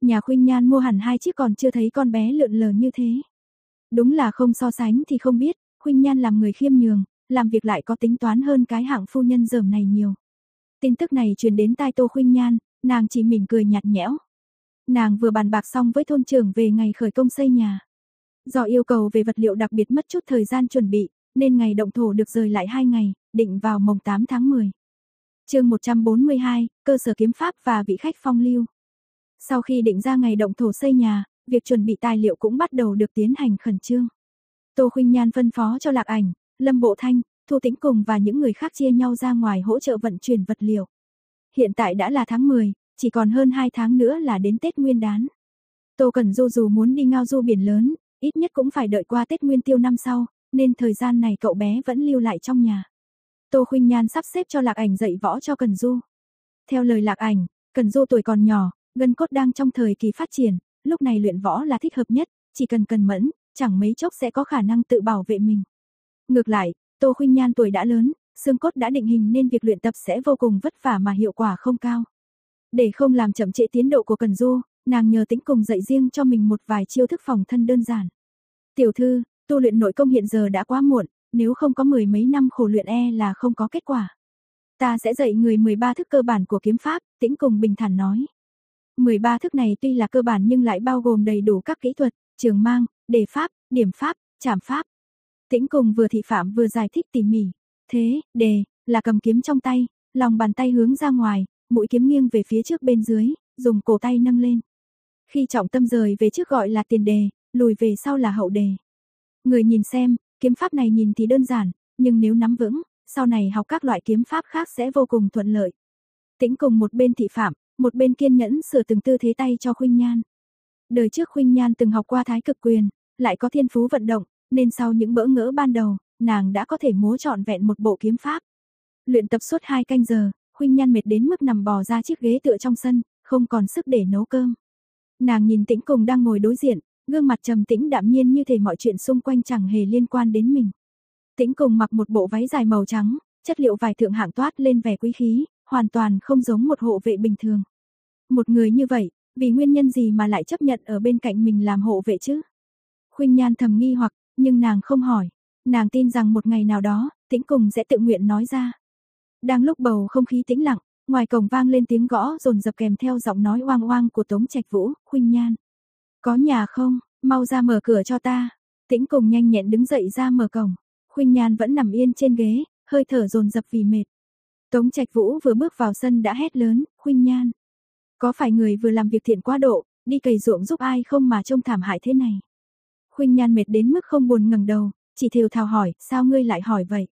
Nhà Khuynh Nhan mua hẳn hai chiếc còn chưa thấy con bé lượn lờ như thế. Đúng là không so sánh thì không biết, Khuynh Nhan làm người khiêm nhường, làm việc lại có tính toán hơn cái hạng phu nhân dởm này nhiều. Tin tức này truyền đến tai Tô Khuynh Nhan, nàng chỉ mỉm cười nhạt nhẽo. Nàng vừa bàn bạc xong với thôn trưởng về ngày khởi công xây nhà. Do yêu cầu về vật liệu đặc biệt mất chút thời gian chuẩn bị, nên ngày động thổ được rời lại 2 ngày, định vào mồng 8 tháng 10. chương 142, cơ sở kiếm pháp và vị khách phong lưu. Sau khi định ra ngày động thổ xây nhà, việc chuẩn bị tài liệu cũng bắt đầu được tiến hành khẩn trương. Tô Khuynh Nhan phân phó cho Lạc Ảnh, Lâm Bộ Thanh, Thu Tĩnh cùng và những người khác chia nhau ra ngoài hỗ trợ vận chuyển vật liệu. Hiện tại đã là tháng 10, chỉ còn hơn 2 tháng nữa là đến Tết Nguyên đán. Tô Cẩn Du dù muốn đi ngao du biển lớn, ít nhất cũng phải đợi qua Tết Nguyên tiêu năm sau, nên thời gian này cậu bé vẫn lưu lại trong nhà. Tô Khuynh Nhan sắp xếp cho Lạc Ảnh dạy võ cho Cần Du. Theo lời Lạc Ảnh, Cần Du tuổi còn nhỏ, gân cốt đang trong thời kỳ phát triển, lúc này luyện võ là thích hợp nhất, chỉ cần cần mẫn, chẳng mấy chốc sẽ có khả năng tự bảo vệ mình. Ngược lại, Tô Khuynh Nhan tuổi đã lớn, xương cốt đã định hình nên việc luyện tập sẽ vô cùng vất vả mà hiệu quả không cao. Để không làm chậm trễ tiến độ của Cần Du, nàng nhờ tính cùng dạy riêng cho mình một vài chiêu thức phòng thân đơn giản. Tiểu thư, tu luyện nội công hiện giờ đã quá muộn, nếu không có mười mấy năm khổ luyện e là không có kết quả. Ta sẽ dạy người 13 thức cơ bản của kiếm pháp, tĩnh cùng bình thản nói. 13 thức này tuy là cơ bản nhưng lại bao gồm đầy đủ các kỹ thuật, trường mang, đề pháp, điểm pháp, trảm pháp. Tĩnh cùng vừa thị phạm vừa giải thích tỉ mỉ. Thế, đề, là cầm kiếm trong tay, lòng bàn tay hướng ra ngoài, mũi kiếm nghiêng về phía trước bên dưới, dùng cổ tay nâng lên. Khi trọng tâm rời về trước gọi là tiền đề, lùi về sau là hậu đề. Người nhìn xem, kiếm pháp này nhìn thì đơn giản, nhưng nếu nắm vững, sau này học các loại kiếm pháp khác sẽ vô cùng thuận lợi. Tĩnh cùng một bên thị phạm, một bên kiên nhẫn sửa từng tư thế tay cho Khuynh Nhan. Đời trước Khuynh Nhan từng học qua thái cực quyền, lại có thiên phú vận động, nên sau những bỡ ngỡ ban đầu, nàng đã có thể múa trọn vẹn một bộ kiếm pháp. Luyện tập suốt hai canh giờ, Khuynh Nhan mệt đến mức nằm bò ra chiếc ghế tựa trong sân, không còn sức để nấu cơm. Nàng nhìn Tĩnh Cùng đang ngồi đối diện, gương mặt trầm tĩnh đạm nhiên như thể mọi chuyện xung quanh chẳng hề liên quan đến mình. Tĩnh Cùng mặc một bộ váy dài màu trắng, chất liệu vải thượng hạng toát lên vẻ quý khí, hoàn toàn không giống một hộ vệ bình thường. Một người như vậy, vì nguyên nhân gì mà lại chấp nhận ở bên cạnh mình làm hộ vệ chứ? Khuynh Nhan thầm nghi hoặc, nhưng nàng không hỏi. Nàng tin rằng một ngày nào đó, Tĩnh Cùng sẽ tự nguyện nói ra. Đang lúc bầu không khí tĩnh lặng, ngoài cổng vang lên tiếng gõ rồn dập kèm theo giọng nói oang oang của Tống Trạch Vũ, "Khuynh Nhan, có nhà không? Mau ra mở cửa cho ta." Tĩnh Cùng nhanh nhẹn đứng dậy ra mở cổng. Khuynh Nhan vẫn nằm yên trên ghế, hơi thở dồn dập vì mệt. Tống Trạch Vũ vừa bước vào sân đã hét lớn, "Khuynh Nhan, có phải người vừa làm việc thiện quá độ, đi cày ruộng giúp ai không mà trông thảm hại thế này?" Khuynh Nhan mệt đến mức không buồn ngẩng đầu, chỉ thều thào hỏi, "Sao ngươi lại hỏi vậy?"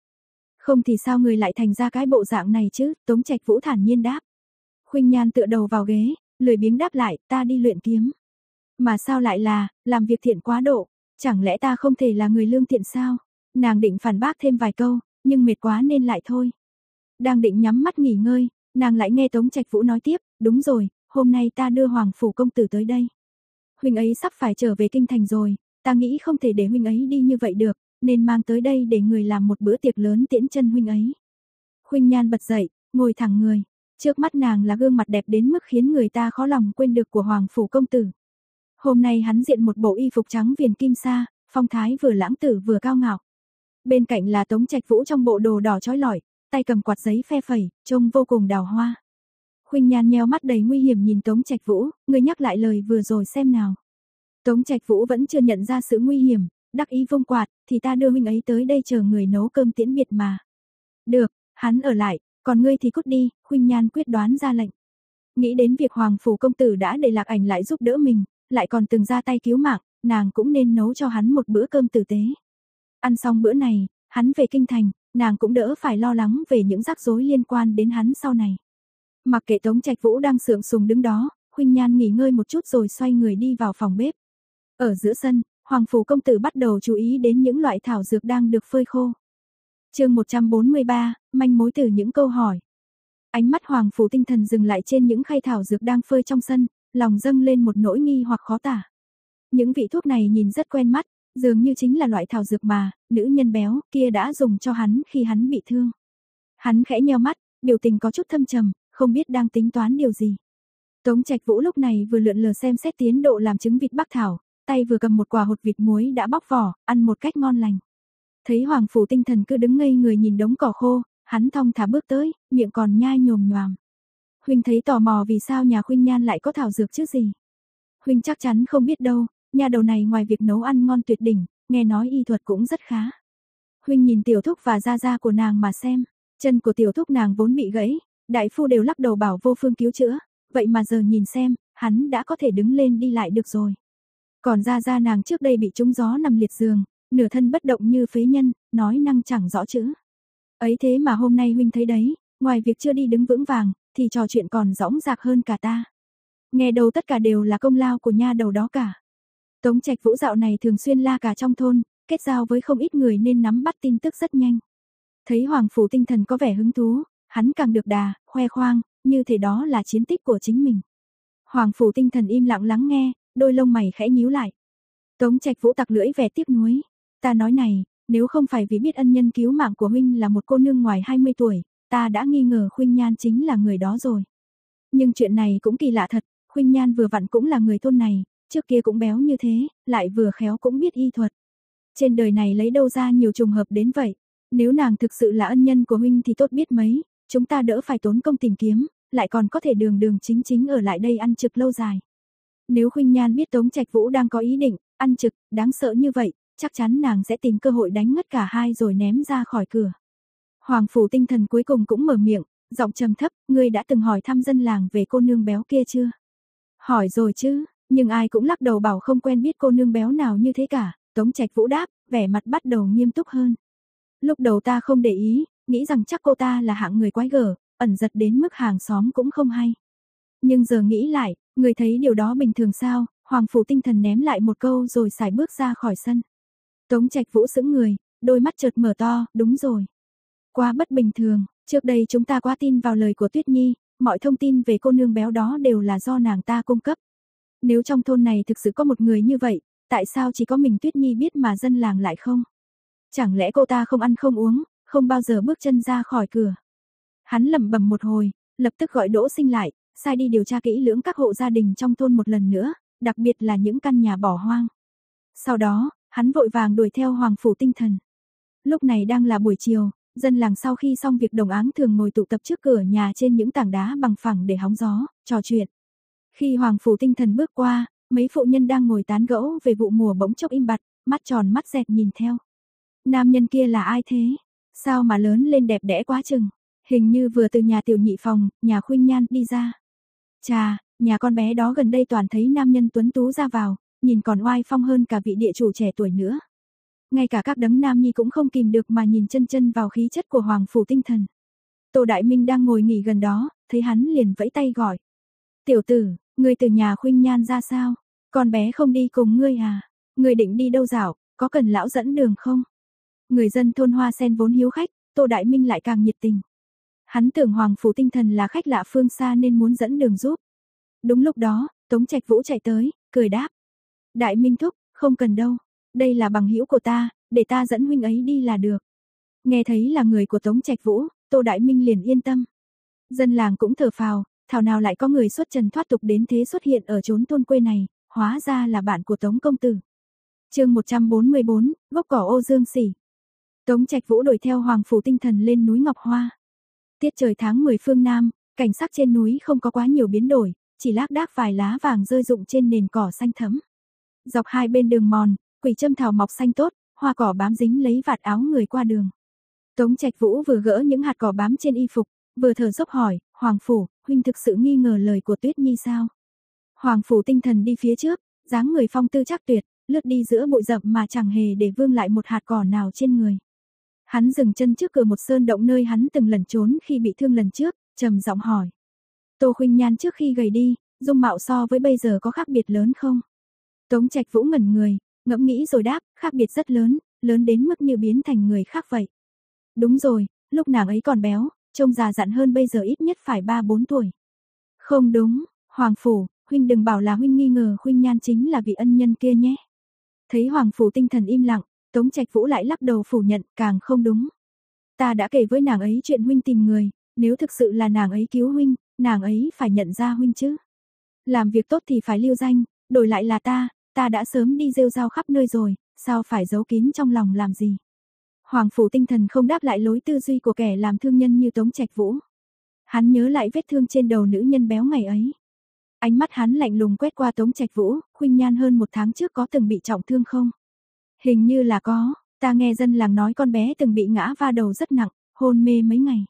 Không thì sao người lại thành ra cái bộ dạng này chứ, Tống Trạch Vũ thản nhiên đáp. Khuynh Nhan tựa đầu vào ghế, lười biếng đáp lại, ta đi luyện kiếm. Mà sao lại là, làm việc thiện quá độ, chẳng lẽ ta không thể là người lương thiện sao? Nàng định phản bác thêm vài câu, nhưng mệt quá nên lại thôi. Đang định nhắm mắt nghỉ ngơi, Nàng lại nghe Tống Trạch Vũ nói tiếp, đúng rồi, hôm nay ta đưa Hoàng Phủ Công Tử tới đây. Huynh ấy sắp phải trở về kinh thành rồi, ta nghĩ không thể để huynh ấy đi như vậy được, nên mang tới đây để người làm một bữa tiệc lớn tiễn chân huynh ấy. Huynh Nhan bật dậy, ngồi thẳng người, trước mắt nàng là gương mặt đẹp đến mức khiến người ta khó lòng quên được của Hoàng Phủ Công Tử. Hôm nay hắn diện một bộ y phục trắng viền kim sa, phong thái vừa lãng tử vừa cao ngạo. Bên cạnh là Tống Trạch Vũ trong bộ đồ đỏ chói lọi, tay cầm quạt giấy phe phẩy, trông vô cùng đào hoa. Khuynh Nhan nheo mắt đầy nguy hiểm nhìn Tống Trạch Vũ, người nhắc lại lời vừa rồi xem nào. Tống Trạch Vũ vẫn chưa nhận ra sự nguy hiểm, đắc ý vung quạt, thì ta đưa huynh ấy tới đây chờ người nấu cơm tiễn biệt mà. Được, hắn ở lại, còn ngươi thì cút đi, Khuynh Nhan quyết đoán ra lệnh. Nghĩ đến việc Hoàng phủ công tử đã để Lạc Ảnh lại giúp đỡ mình, lại còn từng ra tay cứu mạng, nàng cũng nên nấu cho hắn một bữa cơm tử tế. Ăn xong bữa này, hắn về kinh thành, nàng cũng đỡ phải lo lắng về những rắc rối liên quan đến hắn sau này. Mặc kệ Tống Trạch Vũ đang sượng sùng đứng đó, Khuynh Nhan nghỉ ngơi một chút rồi xoay người đi vào phòng bếp. Ở giữa sân, Hoàng phủ công tử bắt đầu chú ý đến những loại thảo dược đang được phơi khô. Chương 143, manh mối từ những câu hỏi. Ánh mắt Hoàng phủ tinh thần dừng lại trên những khay thảo dược đang phơi trong sân, lòng dâng lên một nỗi nghi hoặc khó tả. Những vị thuốc này nhìn rất quen mắt, dường như chính là loại thảo dược mà nữ nhân béo kia đã dùng cho hắn khi hắn bị thương. Hắn khẽ nheo mắt, biểu tình có chút thâm trầm, không biết đang tính toán điều gì. Tống Trạch Vũ lúc này vừa lượn lờ xem xét tiến độ làm trứng vịt bắc thảo, tay vừa cầm một quả hột vịt muối đã bóc vỏ, ăn một cách ngon lành. Thấy Hoàng phủ tinh thần cứ đứng ngây người nhìn đống cỏ khô, hắn thong thả bước tới, miệng còn nhai nhồm nhoàm. Huynh thấy tò mò vì sao nhà Khuynh Nhan lại có thảo dược chứ gì? Huynh chắc chắn không biết đâu, nhà đầu này ngoài việc nấu ăn ngon tuyệt đỉnh, nghe nói y thuật cũng rất khá. Huynh nhìn tiểu thúc và da da của nàng mà xem, chân của tiểu thúc nàng vốn bị gãy, đại phu đều lắc đầu bảo vô phương cứu chữa, vậy mà giờ nhìn xem, hắn đã có thể đứng lên đi lại được rồi. Còn da da nàng trước đây bị trúng gió nằm liệt giường, nửa thân bất động như phế nhân, nói năng chẳng rõ chữ. Ấy thế mà hôm nay huynh thấy đấy, ngoài việc chưa đi đứng vững vàng, thì trò chuyện còn rõng rạc hơn cả ta. Nghe đầu tất cả đều là công lao của nha đầu đó cả. Tống Trạch Vũ dạo này thường xuyên la cả trong thôn, kết giao với không ít người nên nắm bắt tin tức rất nhanh. Thấy Hoàng phủ tinh thần có vẻ hứng thú, hắn càng được đà, khoe khoang, như thể đó là chiến tích của chính mình. Hoàng phủ tinh thần im lặng lắng nghe, đôi lông mày khẽ nhíu lại. Tống Trạch Vũ tặc lưỡi vẻ tiếc nuối, ta nói này, nếu không phải vì biết ân nhân cứu mạng của huynh là một cô nương ngoài 20 tuổi, ta đã nghi ngờ Khuynh Nhan chính là người đó rồi. Nhưng chuyện này cũng kỳ lạ thật, Khuynh Nhan vừa vặn cũng là người thôn này, trước kia cũng béo như thế, lại vừa khéo cũng biết y thuật. Trên đời này lấy đâu ra nhiều trùng hợp đến vậy, nếu nàng thực sự là ân nhân của huynh thì tốt biết mấy, chúng ta đỡ phải tốn công tìm kiếm, lại còn có thể đường đường chính chính ở lại đây ăn trực lâu dài. Nếu Khuynh Nhan biết Tống Trạch Vũ đang có ý định ăn trực, đáng sợ như vậy, chắc chắn nàng sẽ tìm cơ hội đánh ngất cả hai rồi ném ra khỏi cửa. Hoàng phủ tinh thần cuối cùng cũng mở miệng, giọng trầm thấp, ngươi đã từng hỏi thăm dân làng về cô nương béo kia chưa? Hỏi rồi chứ, nhưng ai cũng lắc đầu bảo không quen biết cô nương béo nào như thế cả, Tống Trạch Vũ đáp, vẻ mặt bắt đầu nghiêm túc hơn. Lúc đầu ta không để ý, nghĩ rằng chắc cô ta là hạng người quái gở, ẩn giật đến mức hàng xóm cũng không hay. Nhưng giờ nghĩ lại, người thấy điều đó bình thường sao, Hoàng Phủ tinh thần ném lại một câu rồi xài bước ra khỏi sân. Tống Trạch Vũ sững người, đôi mắt chợt mở to, đúng rồi. Quá bất bình thường, trước đây chúng ta quá tin vào lời của Tuyết Nhi, mọi thông tin về cô nương béo đó đều là do nàng ta cung cấp. Nếu trong thôn này thực sự có một người như vậy, tại sao chỉ có mình Tuyết Nhi biết mà dân làng lại không? Chẳng lẽ cô ta không ăn không uống, không bao giờ bước chân ra khỏi cửa? Hắn lẩm bẩm một hồi, lập tức gọi Đỗ Sinh lại, sai đi điều tra kỹ lưỡng các hộ gia đình trong thôn một lần nữa, đặc biệt là những căn nhà bỏ hoang. Sau đó, hắn vội vàng đuổi theo Hoàng phủ tinh thần. Lúc này đang là buổi chiều, dân làng sau khi xong việc đồng áng thường ngồi tụ tập trước cửa nhà trên những tảng đá bằng phẳng để hóng gió, trò chuyện. Khi Hoàng phủ tinh thần bước qua, mấy phụ nhân đang ngồi tán gẫu về vụ mùa bỗng chốc im bặt, mắt tròn mắt dẹt nhìn theo. Nam nhân kia là ai thế? Sao mà lớn lên đẹp đẽ quá chừng? Hình như vừa từ nhà tiểu nhị phòng, nhà khuynh nhan đi ra. Chà, nhà con bé đó gần đây toàn thấy nam nhân tuấn tú ra vào, nhìn còn oai phong hơn cả vị địa chủ trẻ tuổi nữa. Ngay cả các đấng nam nhi cũng không kìm được mà nhìn chân chân vào khí chất của hoàng phủ tinh thần. Tô Đại Minh đang ngồi nghỉ gần đó, thấy hắn liền vẫy tay gọi. Tiểu tử, ngươi từ nhà khuynh nhan ra sao? Con bé không đi cùng ngươi à? Ngươi định đi đâu dạo, có cần lão dẫn đường không? Người dân thôn Hoa Sen vốn hiếu khách, Tô Đại Minh lại càng nhiệt tình. Hắn tưởng Hoàng phủ tinh thần là khách lạ phương xa nên muốn dẫn đường giúp. Đúng lúc đó, Tống Trạch Vũ chạy tới, cười đáp. Đại Minh Thúc, không cần đâu, đây là bằng hữu của ta, để ta dẫn huynh ấy đi là được. Nghe thấy là người của Tống Trạch Vũ, Tô Đại Minh liền yên tâm. Dân làng cũng thở phào, thảo nào lại có người xuất trần thoát tục đến thế xuất hiện ở chốn thôn quê này, hóa ra là bạn của Tống công tử. Chương 144, gốc cỏ ô dương xỉ. Tống Trạch Vũ đuổi theo Hoàng phủ tinh thần lên núi Ngọc Hoa. Tiết trời tháng 10 phương Nam, cảnh sắc trên núi không có quá nhiều biến đổi, chỉ lác đác vài lá vàng rơi rụng trên nền cỏ xanh thẫm. Dọc hai bên đường mòn, quỷ châm thảo mọc xanh tốt, hoa cỏ bám dính lấy vạt áo người qua đường. Tống Trạch Vũ vừa gỡ những hạt cỏ bám trên y phục, vừa thở dốc hỏi, "Hoàng phủ, huynh thực sự nghi ngờ lời của Tuyết Nhi sao?" Hoàng phủ tinh thần đi phía trước, dáng người phong tư chắc tuyệt, lướt đi giữa bụi rậm mà chẳng hề để vương lại một hạt cỏ nào trên người. Hắn dừng chân trước cửa một sơn động nơi hắn từng lẩn trốn khi bị thương lần trước, trầm giọng hỏi. Tô Khuynh Nhan trước khi gầy đi, dung mạo so với bây giờ có khác biệt lớn không? Tống Trạch Vũ ngẩn người, ngẫm nghĩ rồi đáp, khác biệt rất lớn, lớn đến mức như biến thành người khác vậy. Đúng rồi, lúc nàng ấy còn béo, trông già dặn hơn bây giờ ít nhất phải 3-4 tuổi. Không đúng, Hoàng Phủ, huynh đừng bảo là huynh nghi ngờ huynh nhan chính là vị ân nhân kia nhé. Thấy Hoàng Phủ tinh thần im lặng, Tống Trạch Vũ lại lắc đầu phủ nhận càng không đúng. Ta đã kể với nàng ấy chuyện huynh tìm người, nếu thực sự là nàng ấy cứu huynh, nàng ấy phải nhận ra huynh chứ. Làm việc tốt thì phải lưu danh, đổi lại là ta, ta đã sớm đi rêu rao khắp nơi rồi, sao phải giấu kín trong lòng làm gì. Hoàng phủ tinh thần không đáp lại lối tư duy của kẻ làm thương nhân như Tống Trạch Vũ. Hắn nhớ lại vết thương trên đầu nữ nhân béo ngày ấy. Ánh mắt hắn lạnh lùng quét qua Tống Trạch Vũ, khuynh nhan hơn một tháng trước có từng bị trọng thương không? Hình như là có, ta nghe dân làng nói con bé từng bị ngã va đầu rất nặng, hôn mê mấy ngày.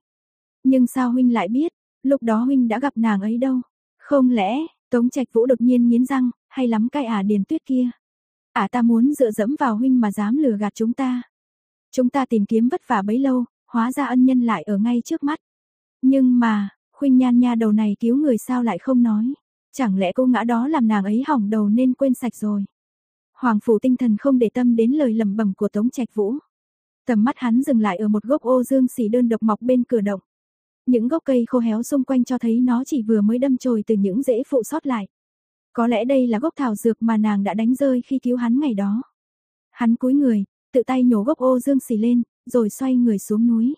Nhưng sao huynh lại biết, lúc đó huynh đã gặp nàng ấy đâu? Không lẽ, Tống Trạch Vũ đột nhiên nghiến răng, hay lắm cái ả à điền tuyết kia. Ả à ta muốn dựa dẫm vào huynh mà dám lừa gạt chúng ta. Chúng ta tìm kiếm vất vả bấy lâu, hóa ra ân nhân lại ở ngay trước mắt. Nhưng mà, khuynh nhan nha đầu này cứu người sao lại không nói. Chẳng lẽ cô ngã đó làm nàng ấy hỏng đầu nên quên sạch rồi. Hoàng phủ tinh thần không để tâm đến lời lầm bẩm của Tống Trạch Vũ. Tầm mắt hắn dừng lại ở một gốc ô dương xỉ đơn độc mọc bên cửa động. Những gốc cây khô héo xung quanh cho thấy nó chỉ vừa mới đâm chồi từ những rễ phụ sót lại. Có lẽ đây là gốc thảo dược mà nàng đã đánh rơi khi cứu hắn ngày đó. Hắn cúi người, tự tay nhổ gốc ô dương xỉ lên, rồi xoay người xuống núi.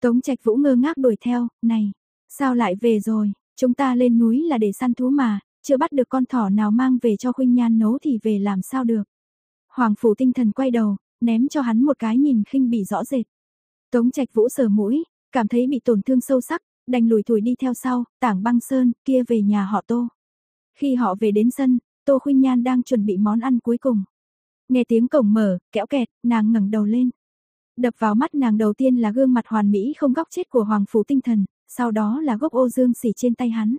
Tống Trạch Vũ ngơ ngác đuổi theo, "Này, sao lại về rồi? Chúng ta lên núi là để săn thú mà, chưa bắt được con thỏ nào mang về cho huynh Nhan nấu thì về làm sao được?" Hoàng phủ tinh thần quay đầu, ném cho hắn một cái nhìn khinh bỉ rõ rệt. Tống Trạch Vũ sờ mũi, cảm thấy bị tổn thương sâu sắc, đành lùi thủi đi theo sau, Tảng Băng Sơn kia về nhà họ Tô. Khi họ về đến sân, Tô Khuynh Nhan đang chuẩn bị món ăn cuối cùng. Nghe tiếng cổng mở, kẽo kẹt, nàng ngẩng đầu lên. Đập vào mắt nàng đầu tiên là gương mặt hoàn mỹ không góc chết của Hoàng Phủ Tinh Thần, sau đó là gốc ô dương xỉ trên tay hắn.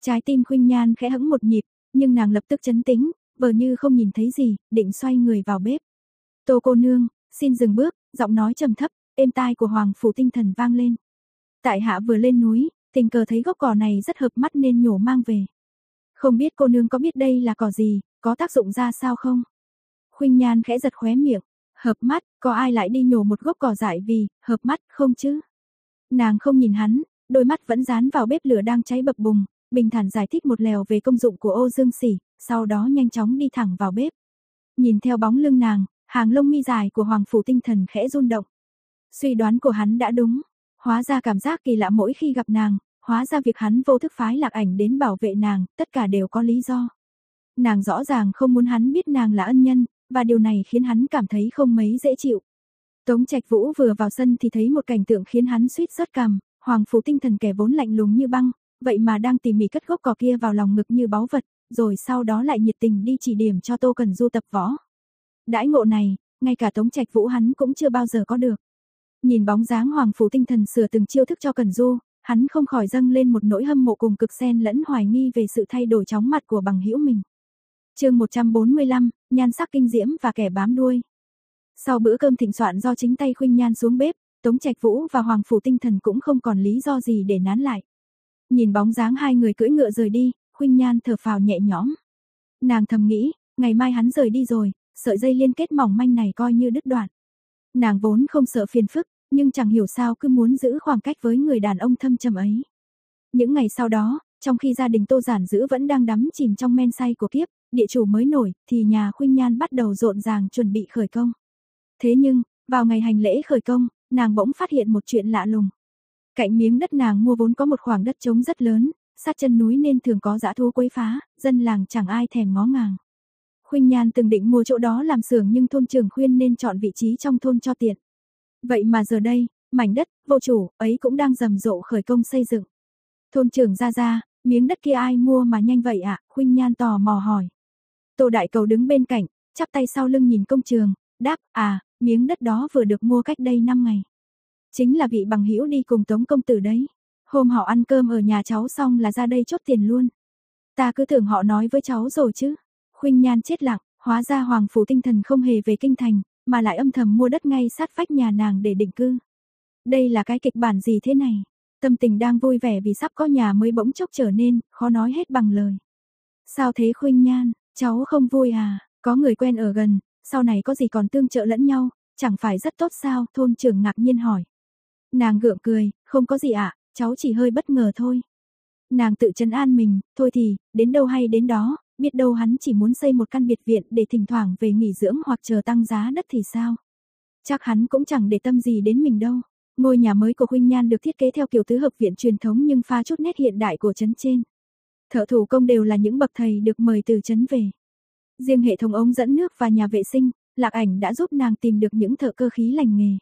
Trái tim Khuynh Nhan khẽ hững một nhịp, nhưng nàng lập tức chấn tĩnh, vờ như không nhìn thấy gì, định xoay người vào bếp. Tô cô nương, xin dừng bước, giọng nói trầm thấp, êm tai của Hoàng Phủ Tinh Thần vang lên. Tại hạ vừa lên núi, tình cờ thấy gốc cỏ này rất hợp mắt nên nhổ mang về. Không biết cô nương có biết đây là cỏ gì, có tác dụng ra sao không? Khuynh Nhan khẽ giật khóe miệng, hợp mắt, có ai lại đi nhổ một gốc cỏ dại vì, hợp mắt, không chứ? Nàng không nhìn hắn, đôi mắt vẫn dán vào bếp lửa đang cháy bập bùng, bình thản giải thích một lèo về công dụng của ô dương xỉ, sau đó nhanh chóng đi thẳng vào bếp. Nhìn theo bóng lưng nàng, hàng lông mi dài của Hoàng Phủ tinh thần khẽ run động. Suy đoán của hắn đã đúng, hóa ra cảm giác kỳ lạ mỗi khi gặp nàng, hóa ra việc hắn vô thức phái lạc ảnh đến bảo vệ nàng, tất cả đều có lý do. Nàng rõ ràng không muốn hắn biết nàng là ân nhân, và điều này khiến hắn cảm thấy không mấy dễ chịu. Tống Trạch Vũ vừa vào sân thì thấy một cảnh tượng khiến hắn suýt rớt cằm, Hoàng phủ tinh thần kẻ vốn lạnh lùng như băng, vậy mà đang tỉ mỉ cất gốc cỏ kia vào lòng ngực như báu vật, rồi sau đó lại nhiệt tình đi chỉ điểm cho Tô Cần Du tập võ. Đãi ngộ này, ngay cả Tống Trạch Vũ hắn cũng chưa bao giờ có được. Nhìn bóng dáng Hoàng phủ tinh thần sửa từng chiêu thức cho Cần Du, hắn không khỏi dâng lên một nỗi hâm mộ cùng cực xen lẫn hoài nghi về sự thay đổi chóng mặt của bằng hữu mình. Chương 145, nhan sắc kinh diễm và kẻ bám đuôi. Sau bữa cơm thịnh soạn do chính tay Khuynh Nhan xuống bếp, Tống Trạch Vũ và Hoàng phủ tinh thần cũng không còn lý do gì để nán lại. Nhìn bóng dáng hai người cưỡi ngựa rời đi, Khuynh Nhan thở phào nhẹ nhõm. Nàng thầm nghĩ, ngày mai hắn rời đi rồi, sợi dây liên kết mỏng manh này coi như đứt đoạn. Nàng vốn không sợ phiền phức, nhưng chẳng hiểu sao cứ muốn giữ khoảng cách với người đàn ông thâm trầm ấy. Những ngày sau đó, trong khi gia đình Tô Giản Dữ vẫn đang đắm chìm trong men say của kiếp, địa chủ mới nổi, thì nhà Khuynh Nhan bắt đầu rộn ràng chuẩn bị khởi công. Thế nhưng, vào ngày hành lễ khởi công, nàng bỗng phát hiện một chuyện lạ lùng. Cạnh miếng đất nàng mua vốn có một khoảng đất trống rất lớn, sát chân núi nên thường có dã thú quấy phá, dân làng chẳng ai thèm ngó ngàng. Khuynh Nhan từng định mua chỗ đó làm xưởng nhưng thôn trưởng khuyên nên chọn vị trí trong thôn cho tiện. Vậy mà giờ đây, mảnh đất vô chủ ấy cũng đang rầm rộ khởi công xây dựng. Thôn trưởng ra ra, miếng đất kia ai mua mà nhanh vậy ạ? À? Khuynh Nhan tò mò hỏi. Tô Đại Cầu đứng bên cạnh, chắp tay sau lưng nhìn công trường, đáp, à, miếng đất đó vừa được mua cách đây 5 ngày. Chính là vị bằng hữu đi cùng Tống công tử đấy. Hôm họ ăn cơm ở nhà cháu xong là ra đây chốt tiền luôn. Ta cứ tưởng họ nói với cháu rồi chứ. Khuynh Nhan chết lặng, hóa ra Hoàng phủ tinh thần không hề về kinh thành, mà lại âm thầm mua đất ngay sát vách nhà nàng để định cư. Đây là cái kịch bản gì thế này? Tâm tình đang vui vẻ vì sắp có nhà mới bỗng chốc trở nên, khó nói hết bằng lời. Sao thế Khuynh Nhan, cháu không vui à? Có người quen ở gần, sau này có gì còn tương trợ lẫn nhau, chẳng phải rất tốt sao? Thôn trưởng ngạc nhiên hỏi. Nàng gượng cười, không có gì ạ, à, cháu chỉ hơi bất ngờ thôi. Nàng tự trấn an mình, thôi thì, đến đâu hay đến đó, biết đâu hắn chỉ muốn xây một căn biệt viện để thỉnh thoảng về nghỉ dưỡng hoặc chờ tăng giá đất thì sao. Chắc hắn cũng chẳng để tâm gì đến mình đâu. Ngôi nhà mới của Huynh Nhan được thiết kế theo kiểu tứ hợp viện truyền thống nhưng pha chút nét hiện đại của trấn trên. Thợ thủ công đều là những bậc thầy được mời từ trấn về. Riêng hệ thống ống dẫn nước và nhà vệ sinh, Lạc Ảnh đã giúp nàng tìm được những thợ cơ khí lành nghề.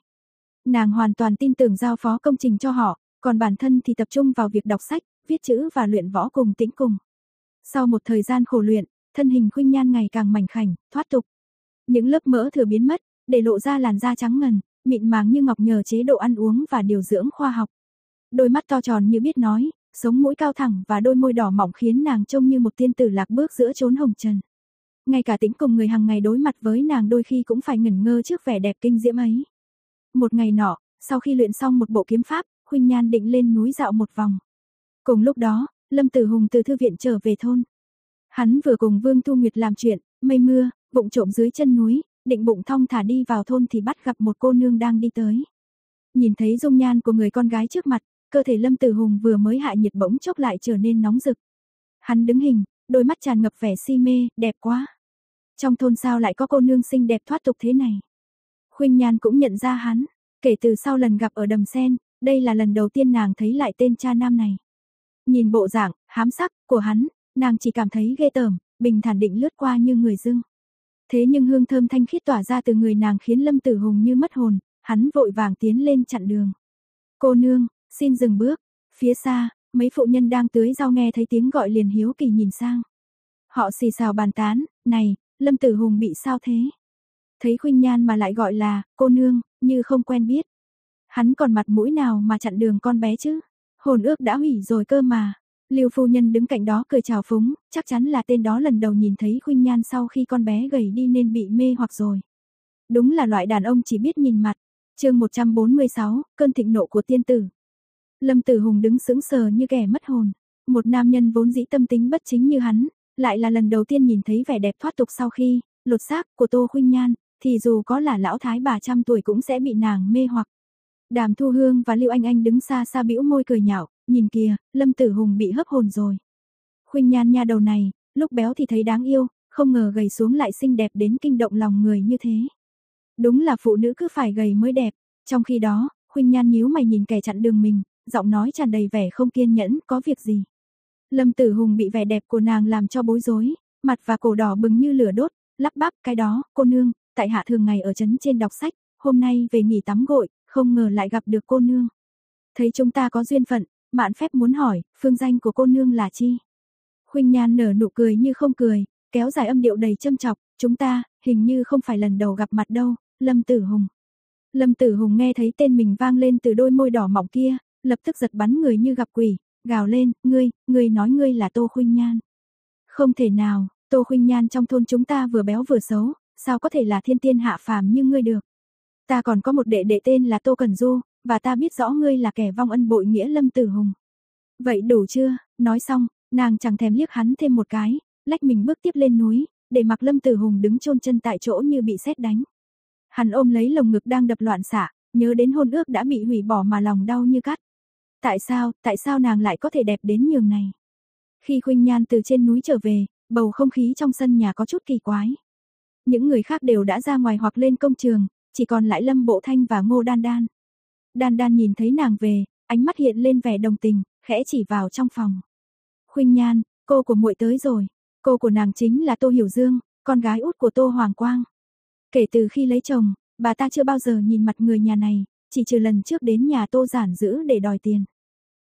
Nàng hoàn toàn tin tưởng giao phó công trình cho họ, còn bản thân thì tập trung vào việc đọc sách, viết chữ và luyện võ cùng tĩnh cùng. Sau một thời gian khổ luyện, thân hình Khuynh Nhan ngày càng mảnh khảnh, thoát tục. Những lớp mỡ thừa biến mất, để lộ ra làn da trắng ngần, mịn màng như ngọc nhờ chế độ ăn uống và điều dưỡng khoa học. Đôi mắt to tròn như biết nói, sống mũi cao thẳng và đôi môi đỏ mỏng khiến nàng trông như một tiên tử lạc bước giữa chốn hồng trần. Ngay cả tính cùng người hàng ngày đối mặt với nàng đôi khi cũng phải ngẩn ngơ trước vẻ đẹp kinh diễm ấy. Một ngày nọ, sau khi luyện xong một bộ kiếm pháp, Khuynh Nhan định lên núi dạo một vòng. Cùng lúc đó, Lâm Tử Hùng từ thư viện trở về thôn. Hắn vừa cùng Vương Thu Nguyệt làm chuyện, mây mưa, bụng trộm dưới chân núi, định bụng thong thả đi vào thôn thì bắt gặp một cô nương đang đi tới. Nhìn thấy dung nhan của người con gái trước mặt, cơ thể Lâm Tử Hùng vừa mới hạ nhiệt bỗng chốc lại trở nên nóng rực. Hắn đứng hình, đôi mắt tràn ngập vẻ si mê, đẹp quá. Trong thôn sao lại có cô nương xinh đẹp thoát tục thế này? Khuynh Nhan cũng nhận ra hắn, kể từ sau lần gặp ở đầm sen, đây là lần đầu tiên nàng thấy lại tên cha nam này. Nhìn bộ dạng, hám sắc của hắn, nàng chỉ cảm thấy ghê tởm, bình thản định lướt qua như người dưng. Thế nhưng hương thơm thanh khiết tỏa ra từ người nàng khiến Lâm Tử Hùng như mất hồn, hắn vội vàng tiến lên chặn đường. Cô nương, xin dừng bước. Phía xa, mấy phụ nhân đang tưới rau nghe thấy tiếng gọi liền hiếu kỳ nhìn sang. Họ xì xào bàn tán, này, Lâm Tử Hùng bị sao thế? Thấy Khuynh Nhan mà lại gọi là, cô nương, như không quen biết. Hắn còn mặt mũi nào mà chặn đường con bé chứ? Hồn ước đã hủy rồi cơ mà. Lưu phu nhân đứng cạnh đó cười chào phúng, chắc chắn là tên đó lần đầu nhìn thấy Khuynh Nhan sau khi con bé gầy đi nên bị mê hoặc rồi. Đúng là loại đàn ông chỉ biết nhìn mặt. Chương 146, cơn thịnh nộ của tiên tử. Lâm Tử Hùng đứng sững sờ như kẻ mất hồn. Một nam nhân vốn dĩ tâm tính bất chính như hắn, lại là lần đầu tiên nhìn thấy vẻ đẹp thoát tục sau khi lột xác của Tô Khuynh Nhan, thì dù có là lão thái bà trăm tuổi cũng sẽ bị nàng mê hoặc. Đàm Thu Hương và Lưu Anh Anh đứng xa xa bĩu môi cười nhạo, nhìn kìa, Lâm Tử Hùng bị hấp hồn rồi. Khuynh Nhan nha đầu này, lúc béo thì thấy đáng yêu, không ngờ gầy xuống lại xinh đẹp đến kinh động lòng người như thế. Đúng là phụ nữ cứ phải gầy mới đẹp, trong khi đó, Khuynh Nhan nhíu mày nhìn kẻ chặn đường mình, giọng nói tràn đầy vẻ không kiên nhẫn, có việc gì? Lâm Tử Hùng bị vẻ đẹp của nàng làm cho bối rối, mặt và cổ đỏ bừng như lửa đốt, lắp bắp, cái đó, cô nương, tại hạ thường ngày ở trấn trên đọc sách, hôm nay về nghỉ tắm gội, không ngờ lại gặp được cô nương. Thấy chúng ta có duyên phận, mạn phép muốn hỏi, phương danh của cô nương là chi? Khuynh Nhan nở nụ cười như không cười, kéo dài âm điệu đầy châm chọc, chúng ta, hình như không phải lần đầu gặp mặt đâu, Lâm Tử Hùng. Lâm Tử Hùng nghe thấy tên mình vang lên từ đôi môi đỏ mọng kia, lập tức giật bắn người như gặp quỷ, gào lên, ngươi, ngươi nói ngươi là Tô Khuynh Nhan. Không thể nào, Tô Khuynh Nhan trong thôn chúng ta vừa béo vừa xấu, sao có thể là thiên tiên hạ phàm như ngươi được. Ta còn có một đệ đệ tên là Tô Cần Du, và ta biết rõ ngươi là kẻ vong ân bội nghĩa Lâm Tử Hùng. Vậy đủ chưa? Nói xong, nàng chẳng thèm liếc hắn thêm một cái, lách mình bước tiếp lên núi, để mặc Lâm Tử Hùng đứng chôn chân tại chỗ như bị sét đánh. Hắn ôm lấy lồng ngực đang đập loạn xạ, nhớ đến hôn ước đã bị hủy bỏ mà lòng đau như cắt. Tại sao, tại sao nàng lại có thể đẹp đến nhường này? Khi Khuynh Nhan từ trên núi trở về, bầu không khí trong sân nhà có chút kỳ quái. Những người khác đều đã ra ngoài hoặc lên công trường, chỉ còn lại Lâm Bộ Thanh và Ngô Đan Đan. Đan Đan nhìn thấy nàng về, ánh mắt hiện lên vẻ đồng tình, khẽ chỉ vào trong phòng. Khuynh Nhan, cô của muội tới rồi. Cô của nàng chính là Tô Hiểu Dương, con gái út của Tô Hoàng Quang. Kể từ khi lấy chồng, bà ta chưa bao giờ nhìn mặt người nhà này, chỉ trừ lần trước đến nhà Tô Giản giữ để đòi tiền.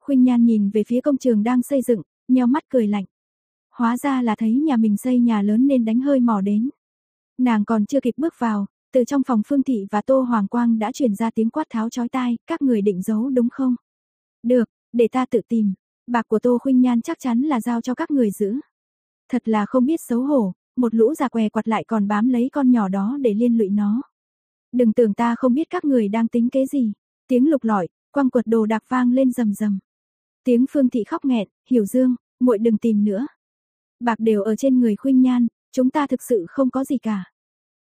Khuynh Nhan nhìn về phía công trường đang xây dựng, nheo mắt cười lạnh. Hóa ra là thấy nhà mình xây nhà lớn nên đánh hơi mò đến. Nàng còn chưa kịp bước vào, từ trong phòng Phương Thị và Tô Hoàng Quang đã truyền ra tiếng quát tháo chói tai, các người định giấu đúng không? Được, để ta tự tìm, bạc của Tô Khuynh Nhan chắc chắn là giao cho các người giữ. Thật là không biết xấu hổ, một lũ già què quặt lại còn bám lấy con nhỏ đó để liên lụy nó. Đừng tưởng ta không biết các người đang tính kế gì. Tiếng lục lọi, quăng quật đồ đạc vang lên rầm rầm. Tiếng Phương Thị khóc nghẹn, "Hiểu Dương, muội đừng tìm nữa. Bạc đều ở trên người Khuynh Nhan, chúng ta thực sự không có gì cả.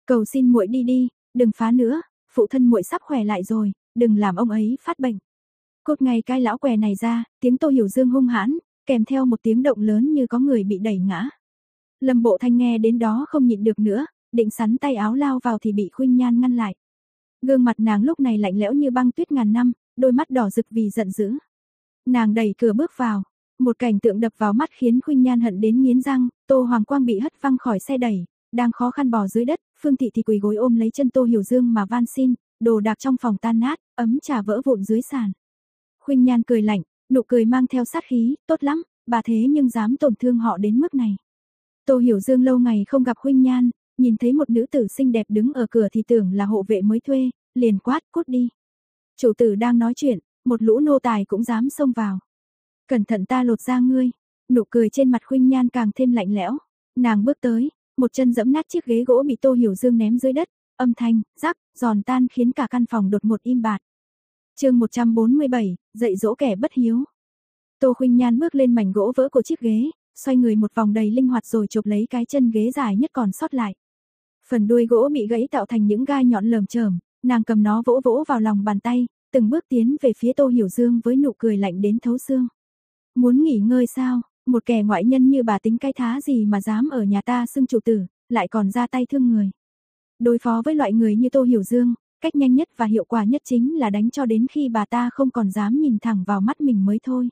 Cầu xin muội đi đi, đừng phá nữa, phụ thân muội sắp khỏe lại rồi, đừng làm ông ấy phát bệnh." Cốt ngay cái lão què này ra, tiếng Tô Hiểu Dương hung hãn, kèm theo một tiếng động lớn như có người bị đẩy ngã. Lâm Bộ Thanh nghe đến đó không nhịn được nữa, định sắn tay áo lao vào thì bị Khuynh Nhan ngăn lại. Gương mặt nàng lúc này lạnh lẽo như băng tuyết ngàn năm, đôi mắt đỏ rực vì giận dữ. Nàng đẩy cửa bước vào, một cảnh tượng đập vào mắt khiến Khuynh Nhan hận đến nghiến răng, Tô Hoàng Quang bị hất văng khỏi xe đẩy, đang khó khăn bò dưới đất, Phương Thị thì quỳ gối ôm lấy chân Tô Hiểu Dương mà van xin, đồ đạc trong phòng tan nát, ấm trà vỡ vụn dưới sàn. Khuynh Nhan cười lạnh, nụ cười mang theo sát khí, tốt lắm, bà thế nhưng dám tổn thương họ đến mức này. Tô Hiểu Dương lâu ngày không gặp Khuynh Nhan, nhìn thấy một nữ tử xinh đẹp đứng ở cửa thì tưởng là hộ vệ mới thuê, liền quát, cút đi. Chủ tử đang nói chuyện, một lũ nô tài cũng dám xông vào. Cẩn thận ta lột ra ngươi. Nụ cười trên mặt Khuynh Nhan càng thêm lạnh lẽo. Nàng bước tới, một chân dẫm nát chiếc ghế gỗ bị Tô Hiểu Dương ném dưới đất, âm thanh rắc giòn tan khiến cả căn phòng đột một im bặt. Chương 147, dạy dỗ kẻ bất hiếu. Tô Khuynh Nhan bước lên mảnh gỗ vỡ của chiếc ghế, xoay người một vòng đầy linh hoạt rồi chụp lấy cái chân ghế dài nhất còn sót lại. Phần đuôi gỗ bị gãy tạo thành những gai nhọn lởm chởm, nàng cầm nó vỗ vỗ vào lòng bàn tay, từng bước tiến về phía Tô Hiểu Dương với nụ cười lạnh đến thấu xương. Muốn nghỉ ngơi sao, một kẻ ngoại nhân như bà tính cái thá gì mà dám ở nhà ta xưng chủ tử, lại còn ra tay thương người. Đối phó với loại người như Tô Hiểu Dương, cách nhanh nhất và hiệu quả nhất chính là đánh cho đến khi bà ta không còn dám nhìn thẳng vào mắt mình mới thôi.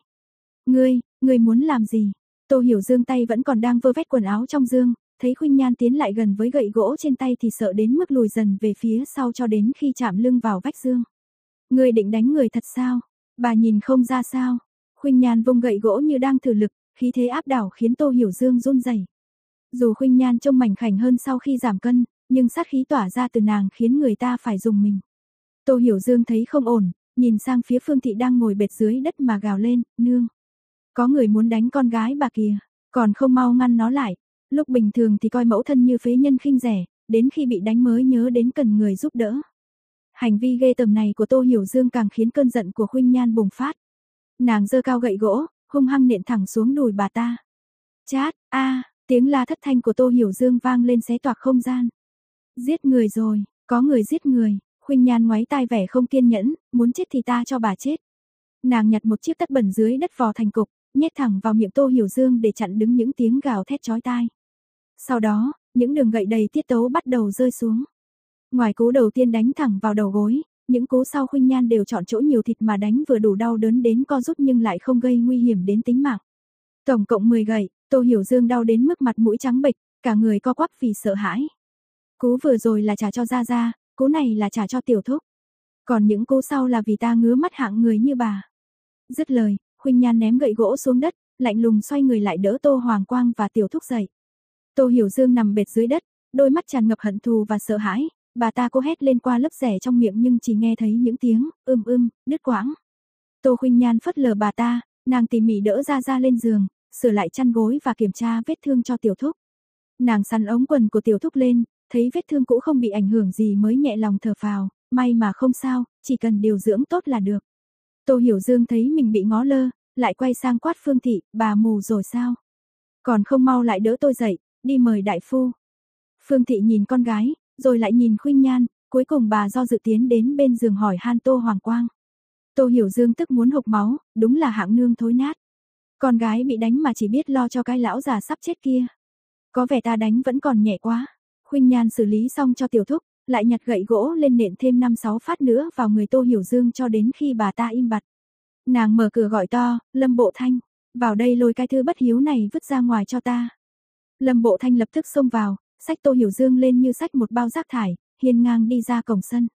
Ngươi, ngươi muốn làm gì? Tô Hiểu Dương tay vẫn còn đang vơ vét quần áo trong dương, thấy Khuynh Nhan tiến lại gần với gậy gỗ trên tay thì sợ đến mức lùi dần về phía sau cho đến khi chạm lưng vào vách dương. Ngươi định đánh người thật sao? Bà nhìn không ra sao? Khuynh Nhan vung gậy gỗ như đang thử lực, khí thế áp đảo khiến Tô Hiểu Dương run rẩy. Dù Khuynh Nhan trông mảnh khảnh hơn sau khi giảm cân, nhưng sát khí tỏa ra từ nàng khiến người ta phải dùng mình. Tô Hiểu Dương thấy không ổn, nhìn sang phía Phương Thị đang ngồi bệt dưới đất mà gào lên, nương. Có người muốn đánh con gái bà kìa, còn không mau ngăn nó lại. Lúc bình thường thì coi mẫu thân như phế nhân khinh rẻ, đến khi bị đánh mới nhớ đến cần người giúp đỡ. Hành vi ghê tầm này của Tô Hiểu Dương càng khiến cơn giận của Khuynh Nhan bùng phát. Nàng giơ cao gậy gỗ, hung hăng nện thẳng xuống đùi bà ta. Chát, a, tiếng la thất thanh của Tô Hiểu Dương vang lên xé toạc không gian. Giết người rồi, có người giết người, Khuynh Nhan ngoáy tai vẻ không kiên nhẫn, muốn chết thì ta cho bà chết. Nàng nhặt một chiếc tất bẩn dưới đất vò thành cục, nhét thẳng vào miệng Tô Hiểu Dương để chặn đứng những tiếng gào thét chói tai. Sau đó, những đường gậy đầy tiết tấu bắt đầu rơi xuống. Ngoài cú đầu tiên đánh thẳng vào đầu gối, những cú sau khuynh nhan đều chọn chỗ nhiều thịt mà đánh vừa đủ đau đớn đến co rút nhưng lại không gây nguy hiểm đến tính mạng. Tổng cộng 10 gậy, Tô Hiểu Dương đau đến mức mặt mũi trắng bệch, cả người co quắp vì sợ hãi. Cú vừa rồi là trả cho Gia Gia, cú này là trả cho tiểu thúc. Còn những cú sau là vì ta ngứa mắt hạng người như bà. Dứt lời, Khuynh Nhan ném gậy gỗ xuống đất, lạnh lùng xoay người lại đỡ Tô Hoàng Quang và Tiểu Thúc dậy. Tô Hiểu Dương nằm bệt dưới đất, đôi mắt tràn ngập hận thù và sợ hãi, bà ta cố hét lên qua lớp rẻ trong miệng nhưng chỉ nghe thấy những tiếng ưm ưm, đứt quãng. Tô Khuynh Nhan phất lờ bà ta, nàng tỉ mỉ đỡ ra ra lên giường, sửa lại chăn gối và kiểm tra vết thương cho Tiểu Thúc. Nàng săn ống quần của Tiểu Thúc lên, thấy vết thương cũ không bị ảnh hưởng gì mới nhẹ lòng thở phào, may mà không sao, chỉ cần điều dưỡng tốt là được. Tô Hiểu Dương thấy mình bị ngó lơ, lại quay sang quát Phương Thị, bà mù rồi sao? Còn không mau lại đỡ tôi dậy, đi mời đại phu. Phương Thị nhìn con gái, rồi lại nhìn Khuynh Nhan, cuối cùng bà do dự tiến đến bên giường hỏi han Tô Hoàng Quang. Tô Hiểu Dương tức muốn hộc máu, đúng là hạng nương thối nát. Con gái bị đánh mà chỉ biết lo cho cái lão già sắp chết kia. Có vẻ ta đánh vẫn còn nhẹ quá. Khuynh Nhan xử lý xong cho tiểu thúc, lại nhặt gậy gỗ lên nện thêm 5-6 phát nữa vào người Tô Hiểu Dương cho đến khi bà ta im bặt. Nàng mở cửa gọi to, Lâm Bộ Thanh, vào đây lôi cái thư bất hiếu này vứt ra ngoài cho ta. Lâm Bộ Thanh lập tức xông vào, sách Tô Hiểu Dương lên như sách một bao rác thải, hiên ngang đi ra cổng sân.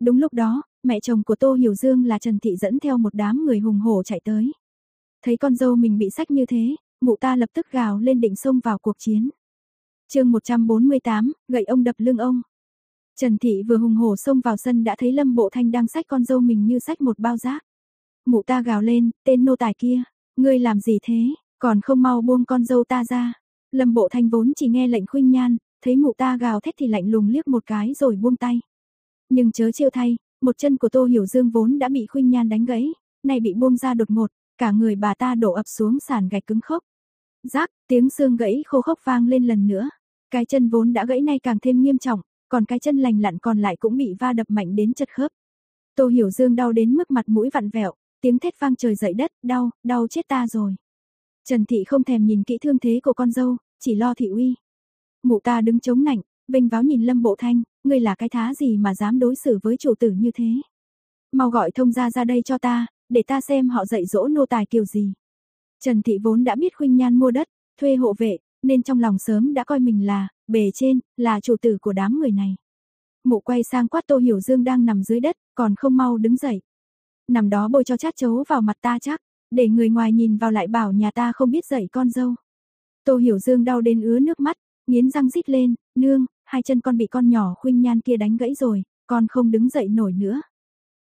Đúng lúc đó, mẹ chồng của Tô Hiểu Dương là Trần Thị dẫn theo một đám người hùng hổ chạy tới. Thấy con dâu mình bị sách như thế, mụ ta lập tức gào lên định xông vào cuộc chiến. chương 148, gậy ông đập lưng ông. Trần Thị vừa hùng hổ xông vào sân đã thấy Lâm Bộ Thanh đang sách con dâu mình như sách một bao rác. Mụ ta gào lên, tên nô tài kia, ngươi làm gì thế, còn không mau buông con dâu ta ra. Lâm Bộ Thanh vốn chỉ nghe lệnh khuynh nhan, thấy mụ ta gào thét thì lạnh lùng liếc một cái rồi buông tay. Nhưng chớ chiêu thay, một chân của Tô Hiểu Dương vốn đã bị khuynh nhan đánh gãy, này bị buông ra đột ngột, cả người bà ta đổ ập xuống sàn gạch cứng khốc. Rác, tiếng xương gãy khô khốc vang lên lần nữa. Cái chân vốn đã gãy nay càng thêm nghiêm trọng, còn cái chân lành lặn còn lại cũng bị va đập mạnh đến chật khớp. Tô Hiểu Dương đau đến mức mặt mũi vặn vẹo, tiếng thét vang trời dậy đất, đau, đau chết ta rồi. Trần Thị không thèm nhìn kỹ thương thế của con dâu, chỉ lo thị uy. Mụ ta đứng chống nạnh, vinh váo nhìn Lâm Bộ Thanh, ngươi là cái thá gì mà dám đối xử với chủ tử như thế. Mau gọi thông gia ra đây cho ta, để ta xem họ dạy dỗ nô tài kiểu gì. Trần Thị vốn đã biết Khuynh Nhan mua đất, thuê hộ vệ, nên trong lòng sớm đã coi mình là, bề trên, là chủ tử của đám người này. Mụ quay sang quát Tô Hiểu Dương đang nằm dưới đất, còn không mau đứng dậy. Nằm đó bôi cho chát chấu vào mặt ta chắc, để người ngoài nhìn vào lại bảo nhà ta không biết dạy con dâu. Tô Hiểu Dương đau đến ứa nước mắt, nghiến răng rít lên, nương, hai chân con bị con nhỏ khuynh nhan kia đánh gãy rồi, con không đứng dậy nổi nữa.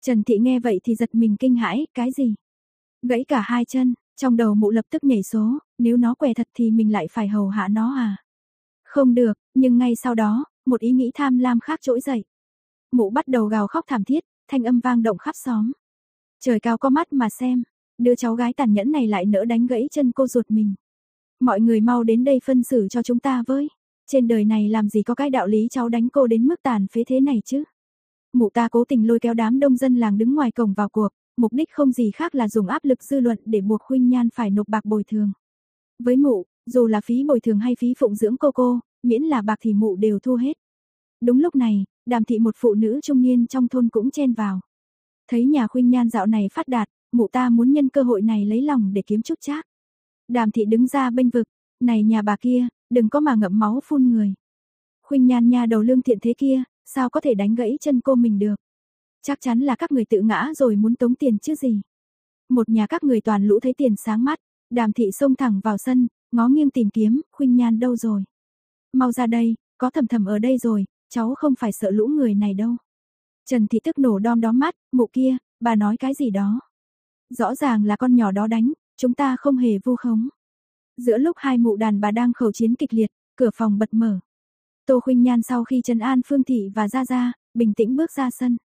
Trần Thị nghe vậy thì giật mình kinh hãi, cái gì? Gãy cả hai chân, trong đầu mụ lập tức nhảy số, nếu nó què thật thì mình lại phải hầu hạ nó à? Không được, nhưng ngay sau đó, một ý nghĩ tham lam khác trỗi dậy. Mụ bắt đầu gào khóc thảm thiết, thanh âm vang động khắp xóm. Trời cao có mắt mà xem, đứa cháu gái tàn nhẫn này lại nỡ đánh gãy chân cô ruột mình. Mọi người mau đến đây phân xử cho chúng ta với. Trên đời này làm gì có cái đạo lý cháu đánh cô đến mức tàn phế thế này chứ. Mụ ta cố tình lôi kéo đám đông dân làng đứng ngoài cổng vào cuộc, mục đích không gì khác là dùng áp lực dư luận để buộc Huynh Nhan phải nộp bạc bồi thường. Với mụ, dù là phí bồi thường hay phí phụng dưỡng cô cô, miễn là bạc thì mụ đều thu hết. Đúng lúc này, đàm thị một phụ nữ trung niên trong thôn cũng chen vào. Thấy nhà Khuynh Nhan dạo này phát đạt, mụ ta muốn nhân cơ hội này lấy lòng để kiếm chút chác. Đàm thị đứng ra bênh vực, này nhà bà kia, đừng có mà ngậm máu phun người. Khuynh nhan nha đầu lương thiện thế kia, sao có thể đánh gãy chân cô mình được. Chắc chắn là các người tự ngã rồi muốn tống tiền chứ gì. Một nhà các người toàn lũ thấy tiền sáng mắt, đàm thị xông thẳng vào sân, ngó nghiêng tìm kiếm, khuynh nhan đâu rồi. Mau ra đây, có thầm thầm ở đây rồi, cháu không phải sợ lũ người này đâu. Trần thị tức nổ đom đóm mắt, mụ kia, bà nói cái gì đó. Rõ ràng là con nhỏ đó đánh, chúng ta không hề vu khống. Giữa lúc hai mụ đàn bà đang khẩu chiến kịch liệt, cửa phòng bật mở. Tô Khuynh Nhan sau khi trấn an Phương Thị và Gia Gia, bình tĩnh bước ra sân.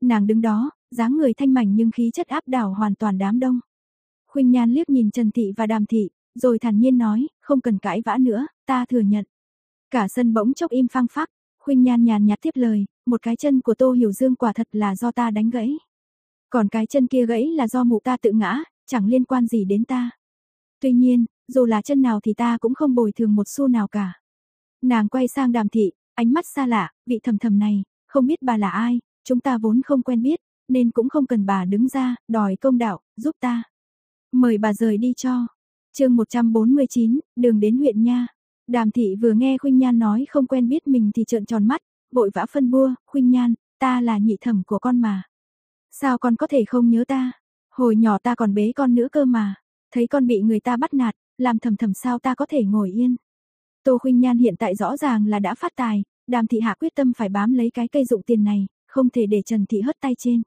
Nàng đứng đó, dáng người thanh mảnh nhưng khí chất áp đảo hoàn toàn đám đông. Khuynh Nhan liếc nhìn Trần Thị và Đàm Thị, rồi thản nhiên nói, không cần cãi vã nữa, ta thừa nhận. Cả sân bỗng chốc im phăng phắc, Khuynh Nhan nhàn nhạt tiếp lời, một cái chân của Tô Hiểu Dương quả thật là do ta đánh gãy. Còn cái chân kia gãy là do mụ ta tự ngã, chẳng liên quan gì đến ta. Tuy nhiên, dù là chân nào thì ta cũng không bồi thường một xu nào cả. Nàng quay sang đàm thị, ánh mắt xa lạ, vị thầm thầm này, không biết bà là ai, chúng ta vốn không quen biết, nên cũng không cần bà đứng ra, đòi công đạo, giúp ta. Mời bà rời đi cho. chương 149, đường đến huyện Nha. Đàm thị vừa nghe Khuynh Nhan nói không quen biết mình thì trợn tròn mắt, vội vã phân bua, Khuynh Nhan, ta là nhị thẩm của con mà. Sao con có thể không nhớ ta? Hồi nhỏ ta còn bế con nữa cơ mà. Thấy con bị người ta bắt nạt, làm thầm thầm sao ta có thể ngồi yên. Tô Khuynh Nhan hiện tại rõ ràng là đã phát tài, Đàm Thị Hạ quyết tâm phải bám lấy cái cây dụng tiền này, không thể để Trần Thị hất tay trên.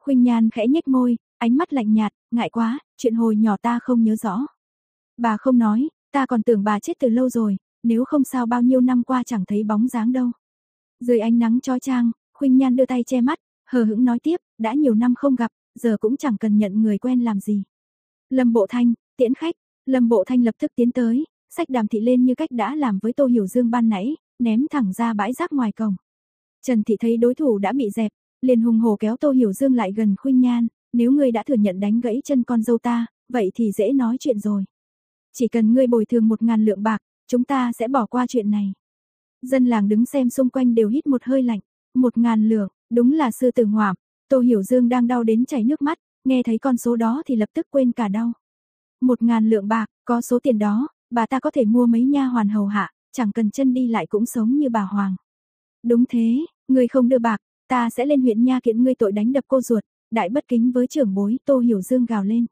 Khuynh Nhan khẽ nhếch môi, ánh mắt lạnh nhạt, ngại quá, chuyện hồi nhỏ ta không nhớ rõ. Bà không nói, ta còn tưởng bà chết từ lâu rồi, nếu không sao bao nhiêu năm qua chẳng thấy bóng dáng đâu. Dưới ánh nắng chói chang, Khuynh Nhan đưa tay che mắt, hờ hững nói tiếp, đã nhiều năm không gặp, giờ cũng chẳng cần nhận người quen làm gì. Lâm Bộ Thanh, tiễn khách, Lâm Bộ Thanh lập tức tiến tới, sách đàm thị lên như cách đã làm với Tô Hiểu Dương ban nãy, ném thẳng ra bãi rác ngoài cổng. Trần Thị thấy đối thủ đã bị dẹp, liền hùng hồ kéo Tô Hiểu Dương lại gần Khuynh Nhan, nếu ngươi đã thừa nhận đánh gãy chân con dâu ta, vậy thì dễ nói chuyện rồi. Chỉ cần ngươi bồi thường một ngàn lượng bạc, chúng ta sẽ bỏ qua chuyện này. Dân làng đứng xem xung quanh đều hít một hơi lạnh, một ngàn lượng, đúng là sư tử ngoạm. Tô Hiểu Dương đang đau đến chảy nước mắt, nghe thấy con số đó thì lập tức quên cả đau. Một ngàn lượng bạc, có số tiền đó, bà ta có thể mua mấy nha hoàn hầu hạ, chẳng cần chân đi lại cũng sống như bà Hoàng. Đúng thế, người không đưa bạc, ta sẽ lên huyện nha kiện ngươi tội đánh đập cô ruột, đại bất kính với trưởng bối, Tô Hiểu Dương gào lên.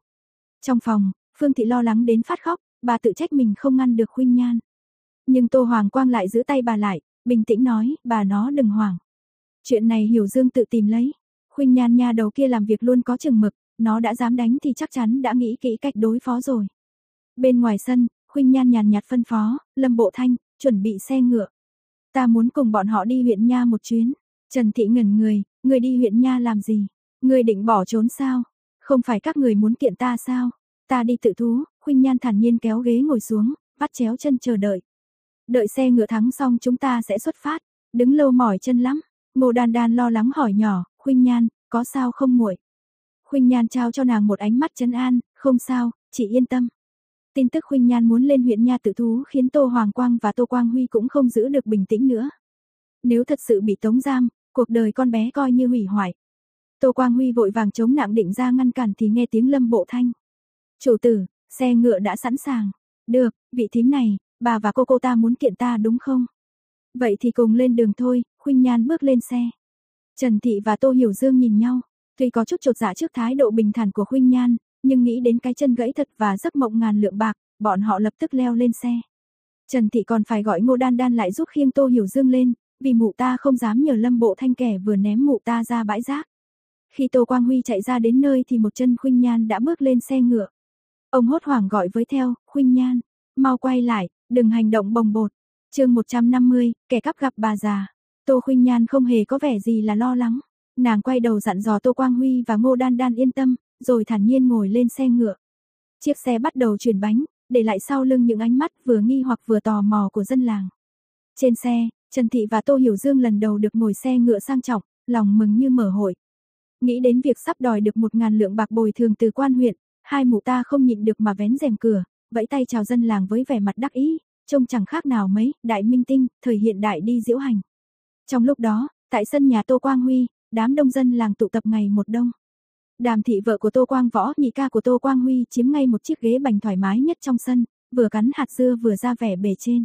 Trong phòng, Phương Thị lo lắng đến phát khóc, bà tự trách mình không ngăn được huynh Nhan. Nhưng Tô Hoàng Quang lại giữ tay bà lại, bình tĩnh nói, bà nó đừng hoảng. Chuyện này Hiểu Dương tự tìm lấy. Khuynh Nhan nha đầu kia làm việc luôn có chừng mực, nó đã dám đánh thì chắc chắn đã nghĩ kỹ cách đối phó rồi. Bên ngoài sân, Khuynh Nhan nhàn nhạt phân phó, Lâm Bộ Thanh, chuẩn bị xe ngựa. Ta muốn cùng bọn họ đi huyện Nha một chuyến. Trần Thị ngẩn người, người đi huyện Nha làm gì? Người định bỏ trốn sao? Không phải các người muốn kiện ta sao? Ta đi tự thú, Khuynh Nhan thản nhiên kéo ghế ngồi xuống, vắt chéo chân chờ đợi. Đợi xe ngựa thắng xong chúng ta sẽ xuất phát, đứng lâu mỏi chân lắm. Ngô Đan Đan lo lắng hỏi nhỏ, Khuynh Nhan, có sao không muội? Khuynh Nhan trao cho nàng một ánh mắt trấn an, không sao, chị yên tâm. Tin tức Khuynh Nhan muốn lên huyện Nha tự thú khiến Tô Hoàng Quang và Tô Quang Huy cũng không giữ được bình tĩnh nữa. Nếu thật sự bị tống giam, cuộc đời con bé coi như hủy hoại. Tô Quang Huy vội vàng chống nặng định ra ngăn cản thì nghe tiếng Lâm Bộ Thanh. Chủ tử, xe ngựa đã sẵn sàng. Được, vị thím này, bà và cô cô ta muốn kiện ta đúng không? Vậy thì cùng lên đường thôi, Khuynh Nhan bước lên xe. Trần Thị và Tô Hiểu Dương nhìn nhau, tuy có chút trột dạ trước thái độ bình thản của Khuynh Nhan, nhưng nghĩ đến cái chân gãy thật và giấc mộng ngàn lượng bạc, bọn họ lập tức leo lên xe. Trần Thị còn phải gọi Ngô Đan Đan lại giúp khiêng Tô Hiểu Dương lên, vì mụ ta không dám nhờ Lâm Bộ Thanh kẻ vừa ném mụ ta ra bãi rác. Khi Tô Quang Huy chạy ra đến nơi thì một chân Khuynh Nhan đã bước lên xe ngựa. Ông hốt hoảng gọi với theo, Khuynh Nhan, mau quay lại, đừng hành động bồng bột. chương 150, kẻ cắp gặp bà già. Tô Khuynh Nhan không hề có vẻ gì là lo lắng. Nàng quay đầu dặn dò Tô Quang Huy và Ngô Đan Đan yên tâm, rồi thản nhiên ngồi lên xe ngựa. Chiếc xe bắt đầu chuyển bánh, để lại sau lưng những ánh mắt vừa nghi hoặc vừa tò mò của dân làng. Trên xe, Trần Thị và Tô Hiểu Dương lần đầu được ngồi xe ngựa sang trọng, lòng mừng như mở hội. Nghĩ đến việc sắp đòi được một ngàn lượng bạc bồi thường từ quan huyện, hai mụ ta không nhịn được mà vén rèm cửa, vẫy tay chào dân làng với vẻ mặt đắc ý, trông chẳng khác nào mấy, đại minh tinh, thời hiện đại đi diễu hành. Trong lúc đó, tại sân nhà Tô Quang Huy, đám đông dân làng tụ tập ngày một đông. Đàm thị vợ của Tô Quang Võ, nhị ca của Tô Quang Huy chiếm ngay một chiếc ghế bành thoải mái nhất trong sân, vừa cắn hạt dưa vừa ra vẻ bề trên.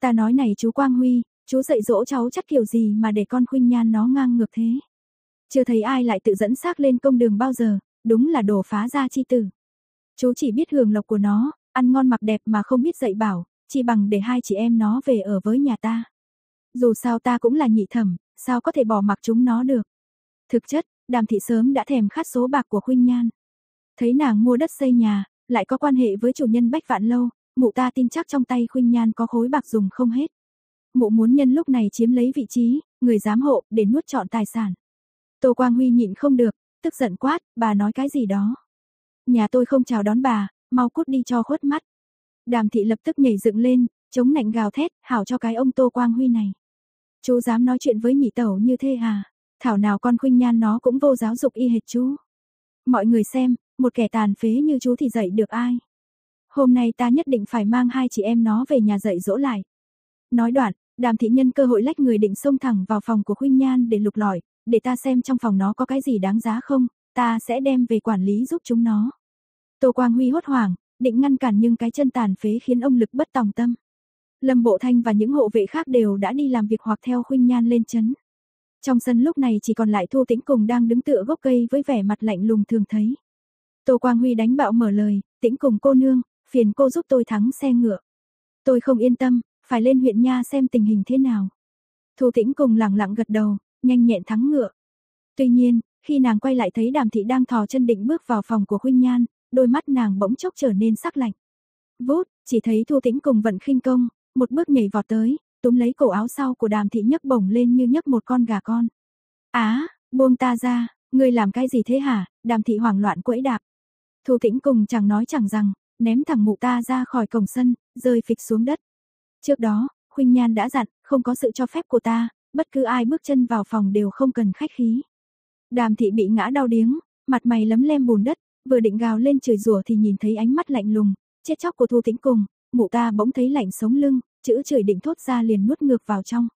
Ta nói này chú Quang Huy, chú dạy dỗ cháu chắc kiểu gì mà để con khuynh nhan nó ngang ngược thế. Chưa thấy ai lại tự dẫn xác lên công đường bao giờ, đúng là đổ phá ra chi tử. Chú chỉ biết hưởng lộc của nó, ăn ngon mặc đẹp mà không biết dạy bảo, chỉ bằng để hai chị em nó về ở với nhà ta. Dù sao ta cũng là nhị thẩm, sao có thể bỏ mặc chúng nó được. Thực chất, đàm thị sớm đã thèm khát số bạc của Khuynh Nhan. Thấy nàng mua đất xây nhà, lại có quan hệ với chủ nhân Bách Vạn Lâu, mụ ta tin chắc trong tay Khuynh Nhan có khối bạc dùng không hết. Mụ muốn nhân lúc này chiếm lấy vị trí, người giám hộ, để nuốt trọn tài sản. Tô Quang Huy nhịn không được, tức giận quát, bà nói cái gì đó. Nhà tôi không chào đón bà, mau cút đi cho khuất mắt. Đàm thị lập tức nhảy dựng lên, chống nạnh gào thét, hảo cho cái ông Tô Quang Huy này. Chú dám nói chuyện với nhị tẩu như thế à? Thảo nào con khuynh nhan nó cũng vô giáo dục y hệt chú. Mọi người xem, một kẻ tàn phế như chú thì dạy được ai? Hôm nay ta nhất định phải mang hai chị em nó về nhà dạy dỗ lại. Nói đoạn, đàm thị nhân cơ hội lách người định xông thẳng vào phòng của khuynh nhan để lục lọi, để ta xem trong phòng nó có cái gì đáng giá không, ta sẽ đem về quản lý giúp chúng nó. Tô Quang Huy hốt hoảng, định ngăn cản nhưng cái chân tàn phế khiến ông lực bất tòng tâm. Lâm Bộ Thanh và những hộ vệ khác đều đã đi làm việc hoặc theo khuynh nhan lên chấn. Trong sân lúc này chỉ còn lại Thu Tĩnh Cùng đang đứng tựa gốc cây với vẻ mặt lạnh lùng thường thấy. Tô Quang Huy đánh bạo mở lời, Tĩnh Cùng cô nương, phiền cô giúp tôi thắng xe ngựa. Tôi không yên tâm, phải lên huyện nha xem tình hình thế nào. Thu Tĩnh Cùng lặng lặng gật đầu, nhanh nhẹn thắng ngựa. Tuy nhiên, khi nàng quay lại thấy Đàm Thị đang thò chân định bước vào phòng của Khuynh Nhan, đôi mắt nàng bỗng chốc trở nên sắc lạnh. Vút, chỉ thấy Thu Tĩnh Cùng vận khinh công, một bước nhảy vọt tới, túm lấy cổ áo sau của đàm thị nhấc bổng lên như nhấc một con gà con. Á, buông ta ra, ngươi làm cái gì thế hả, đàm thị hoảng loạn quẫy đạp. Thu tĩnh cùng chẳng nói chẳng rằng, ném thẳng mụ ta ra khỏi cổng sân, rơi phịch xuống đất. Trước đó, Khuynh Nhan đã dặn, không có sự cho phép của ta, bất cứ ai bước chân vào phòng đều không cần khách khí. Đàm thị bị ngã đau điếng, mặt mày lấm lem bùn đất, vừa định gào lên trời rủa thì nhìn thấy ánh mắt lạnh lùng, chết chóc của Thu Tĩnh cùng, mụ ta bỗng thấy lạnh sống lưng, chữ trời định thốt ra liền nuốt ngược vào trong.